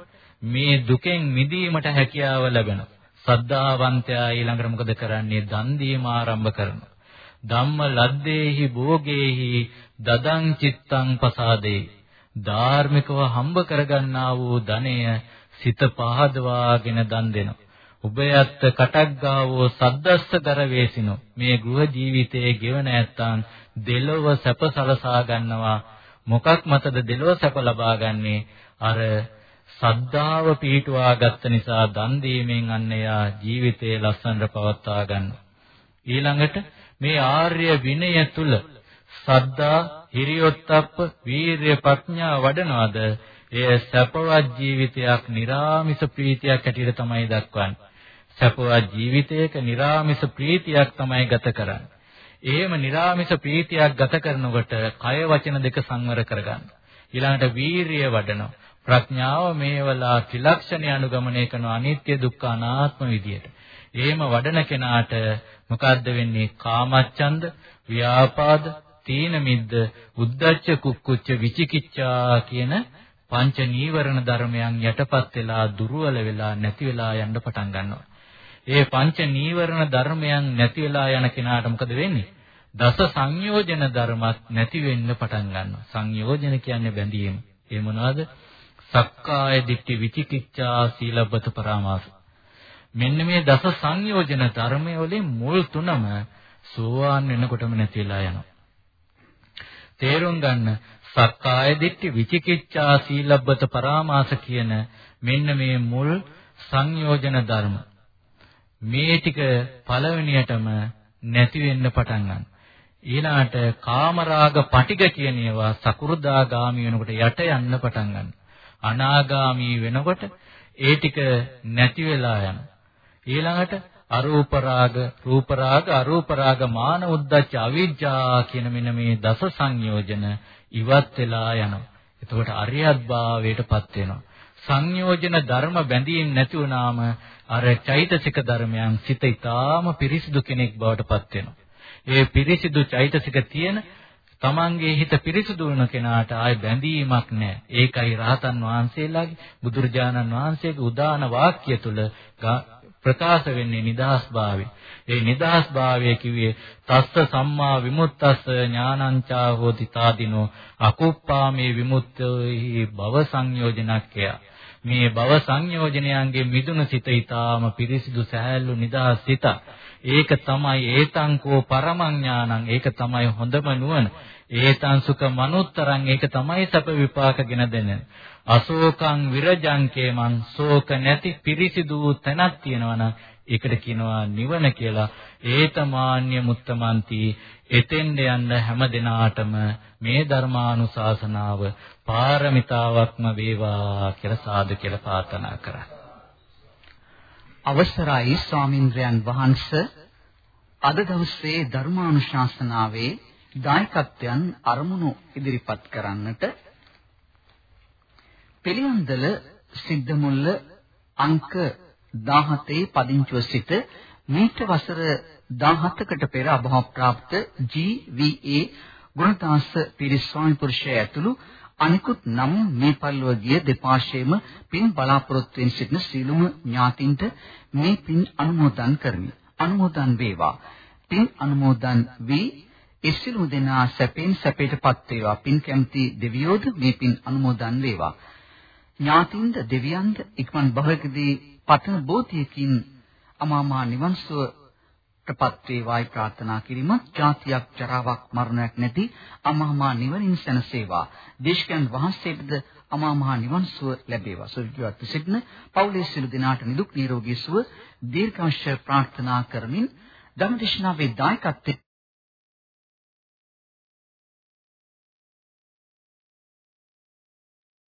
මේ දුකෙන් මිදීමට හැකියාව ලැබෙනවා. සද්ධාවන්තයා ඊළඟට මොකද කරන්නේ? දන් දීම ආරම්භ කරනවා. ධම්ම ලද්දේහි භෝගේහි දදං චිත්තං පසාදේ. ධාර්මිකව හම්බ කරගන්නා වූ ධනය සිත පහදවාගෙන දන් දෙනවා. උභයත් කටක් ගාවෝ සද්දස්ස දර වේසිනෝ මේ ගෘහ ජීවිතයේ ගෙවන ඇත්තන් දෙලොව සැප සලසා ගන්නවා මොකක් මතද දෙලොව සැප ලබා ගන්නේ අර සද්ධාව පිහිටුවා ගත්ත නිසා දන් දීමෙන් අන්න එයා ජීවිතයේ ලස්සනට පවත්වා ගන්නවා ඊළඟට මේ ආර්ය විනය තුල සද්දා හිරියොත්ප්ප වීරිය ප්‍රඥා වඩනවාද? එය සැපවත් ජීවිතයක් निराமிස ප්‍රීතියක් ඇටියට තමයි දක්වන්නේ. සැපවත් ජීවිතයක निराமிස ප්‍රීතියක් තමයි ගත කරන්නේ. එහෙම निराமிස ප්‍රීතියක් ගත කරනකොට කය වචන දෙක සංවර කරගන්න. ඊළඟට වීරිය වඩනවා. ප්‍රඥාව මේවලා ත්‍රිලක්ෂණ අනුගමනය කරන අනිත්‍ය දුක්ඛ අනාත්ම විදියට. එහෙම වඩන කෙනාට මොකද්ද වෙන්නේ? කාමච්ඡන්ද, ව්‍යාපාද, තීන මිද්ද, උද්ධච්ච කුක්කුච්ච විචිකිච්ඡා කියන පංච නීවරණ ධර්මයන් යටපත් වෙලා දුර්වල වෙලා නැති වෙලා යන්න පටන් ගන්නවා. ඒ පංච නීවරණ ධර්මයන් නැති වෙලා යන කෙනාට මොකද වෙන්නේ? දස සංයෝජන ධර්මත් නැති වෙන්න පටන් ගන්නවා. සංයෝජන කියන්නේ බැඳීම. ඒ මොනවද? සක්කාය දිට්ඨි විචිකිච්ඡා සීලබ්බත පරාමාස. මෙන්න මේ දස සංයෝජන ධර්මයේ වලින් මුල් තුනම සෝවාන් වෙනකොටම නැති වෙලා යනවා. තේරුම් ගන්න සක්කාය දිට්ඨි විචිකිච්ඡා සීලබ්බත පරාමාස කියන මෙන්න මේ මුල් සංයෝජන ධර්ම මේ ටික පළවෙනියටම නැති වෙන්න පටන් ගන්නවා. ඊළාට කාමරාග පටිග කියන ඒවා සකු르දාගාමි වෙනකොට යට යන්න පටන් ගන්නවා. අනාගාමි වෙනකොට ඒ ටික නැති වෙලා යනවා. ඊළඟට අරූප රාග, රූප රාග, අරූප රාග, මාන උද්දච්ච, අවිජ්ජා කියන මෙන්න මේ දස සංයෝජන ඉවත් වෙලා යනවා. එතකොට අරියත් භාවයටපත් වෙනවා. සංයෝජන ධර්ම බැඳීම් නැති වුනාම අර චෛතසික ධර්මයන් සිත ඊටාම පිරිසිදු කෙනෙක් බවට පත් වෙනවා. ඒ පිරිසිදු චෛතසික තියෙන තමන්ගේ හිත පිරිසිදු වෙන කෙනාට ආය බැඳීමක් නැහැ. ඒකයි රහතන් වහන්සේලාගේ බුදුරජාණන් වහන්සේගේ උදාන වාක්‍ය තුල ප්‍රකාශ වෙන්නේ නිදහස් භාවය. ඒ නිදහස් භාවය කිව්වේ තස්ස සම්මා විමුක්තස්ස ඥානංචා හෝති තාදිනෝ අකුප්පාමේ විමුක්තෝහි භව සංයෝජනක්කය. මේ භව සංයෝජනයන්ගේ මිදුණු සිත ඊටාම පිරිසිදු සහැල්ලු නිදහස් සිත. ඒක තමයි ඒතංකෝ පරමඥානං ඒක තමයි හොඳම නුවණ. ඒතං සුඛ මනුත්තරං ඒක තමයි සැප විපාකගෙන දෙන්නේ. අශෝකං විරජංකේ මං ශෝක නැති පිරිසිදු තැනක් තියෙනවා ඒකට කියනවා නිවන කියලා. ඒතමාන්‍ය මුත්තමන්ති එතෙන්ද යන්න හැම දිනාටම මේ ධර්මානුශාසනාව පාරමිතාවක්ම වේවා කියලා සාදු කියලා ප්‍රාර්ථනා කරා. අවසරයි ස්වාමින්ද්‍රයන් වහන්සේ අද දවසේ ධර්මානුශාසනාවේ දායකත්වයන් අරමුණු ඉදිරිපත් කරන්නට පිළියන්දල සිද්ධමුල්ල අංක 17 පදිංචුව සිට මීට වසර 17කට පෙර අභාව પ્રાપ્ત GVA ගුණදාස පිරිස් ස්වාමි පුරුෂය ඇතුළු අනිකුත් නම් මේ පල්ලව ගිය දෙපාර්ශ්වයේම පින් බලාපොරොත්තු වෙන සිටින සීලුම ඥාතින්ට මේ පින් අනුමෝදන් කරමි. අනුමෝදන් වේවා. පින් අනුමෝදන් වී එසිලු දෙනා සැපෙන් සැපයටපත් වේවා. පින් කැමති දෙවියෝද මේ පින් අනුමෝදන් වේවා. ඥාතින්ද දෙවියන්ද ඉක්මන් භවයකදී පතන බෝධියකින් අමාමා නිවන් සුව ප්‍රපත් වේවායි ප්‍රාර්ථනා කිරීමත් ජාතියක් ජරාවක් මරණයක් නැති අමාමහා නිවනින් සැනසේවා. දේශකයන් වහන්සේටද අමාමහා නිවන් සුව ලැබේවා. සුවිජවත් සිටින පෞලේ සිළු දිනාට නිදුක් නිරෝගී සුව දීර්ඝාෂ ප්‍රාර්ථනා කරමින් ධම්මදේශනාවේ දායකත්වයෙන්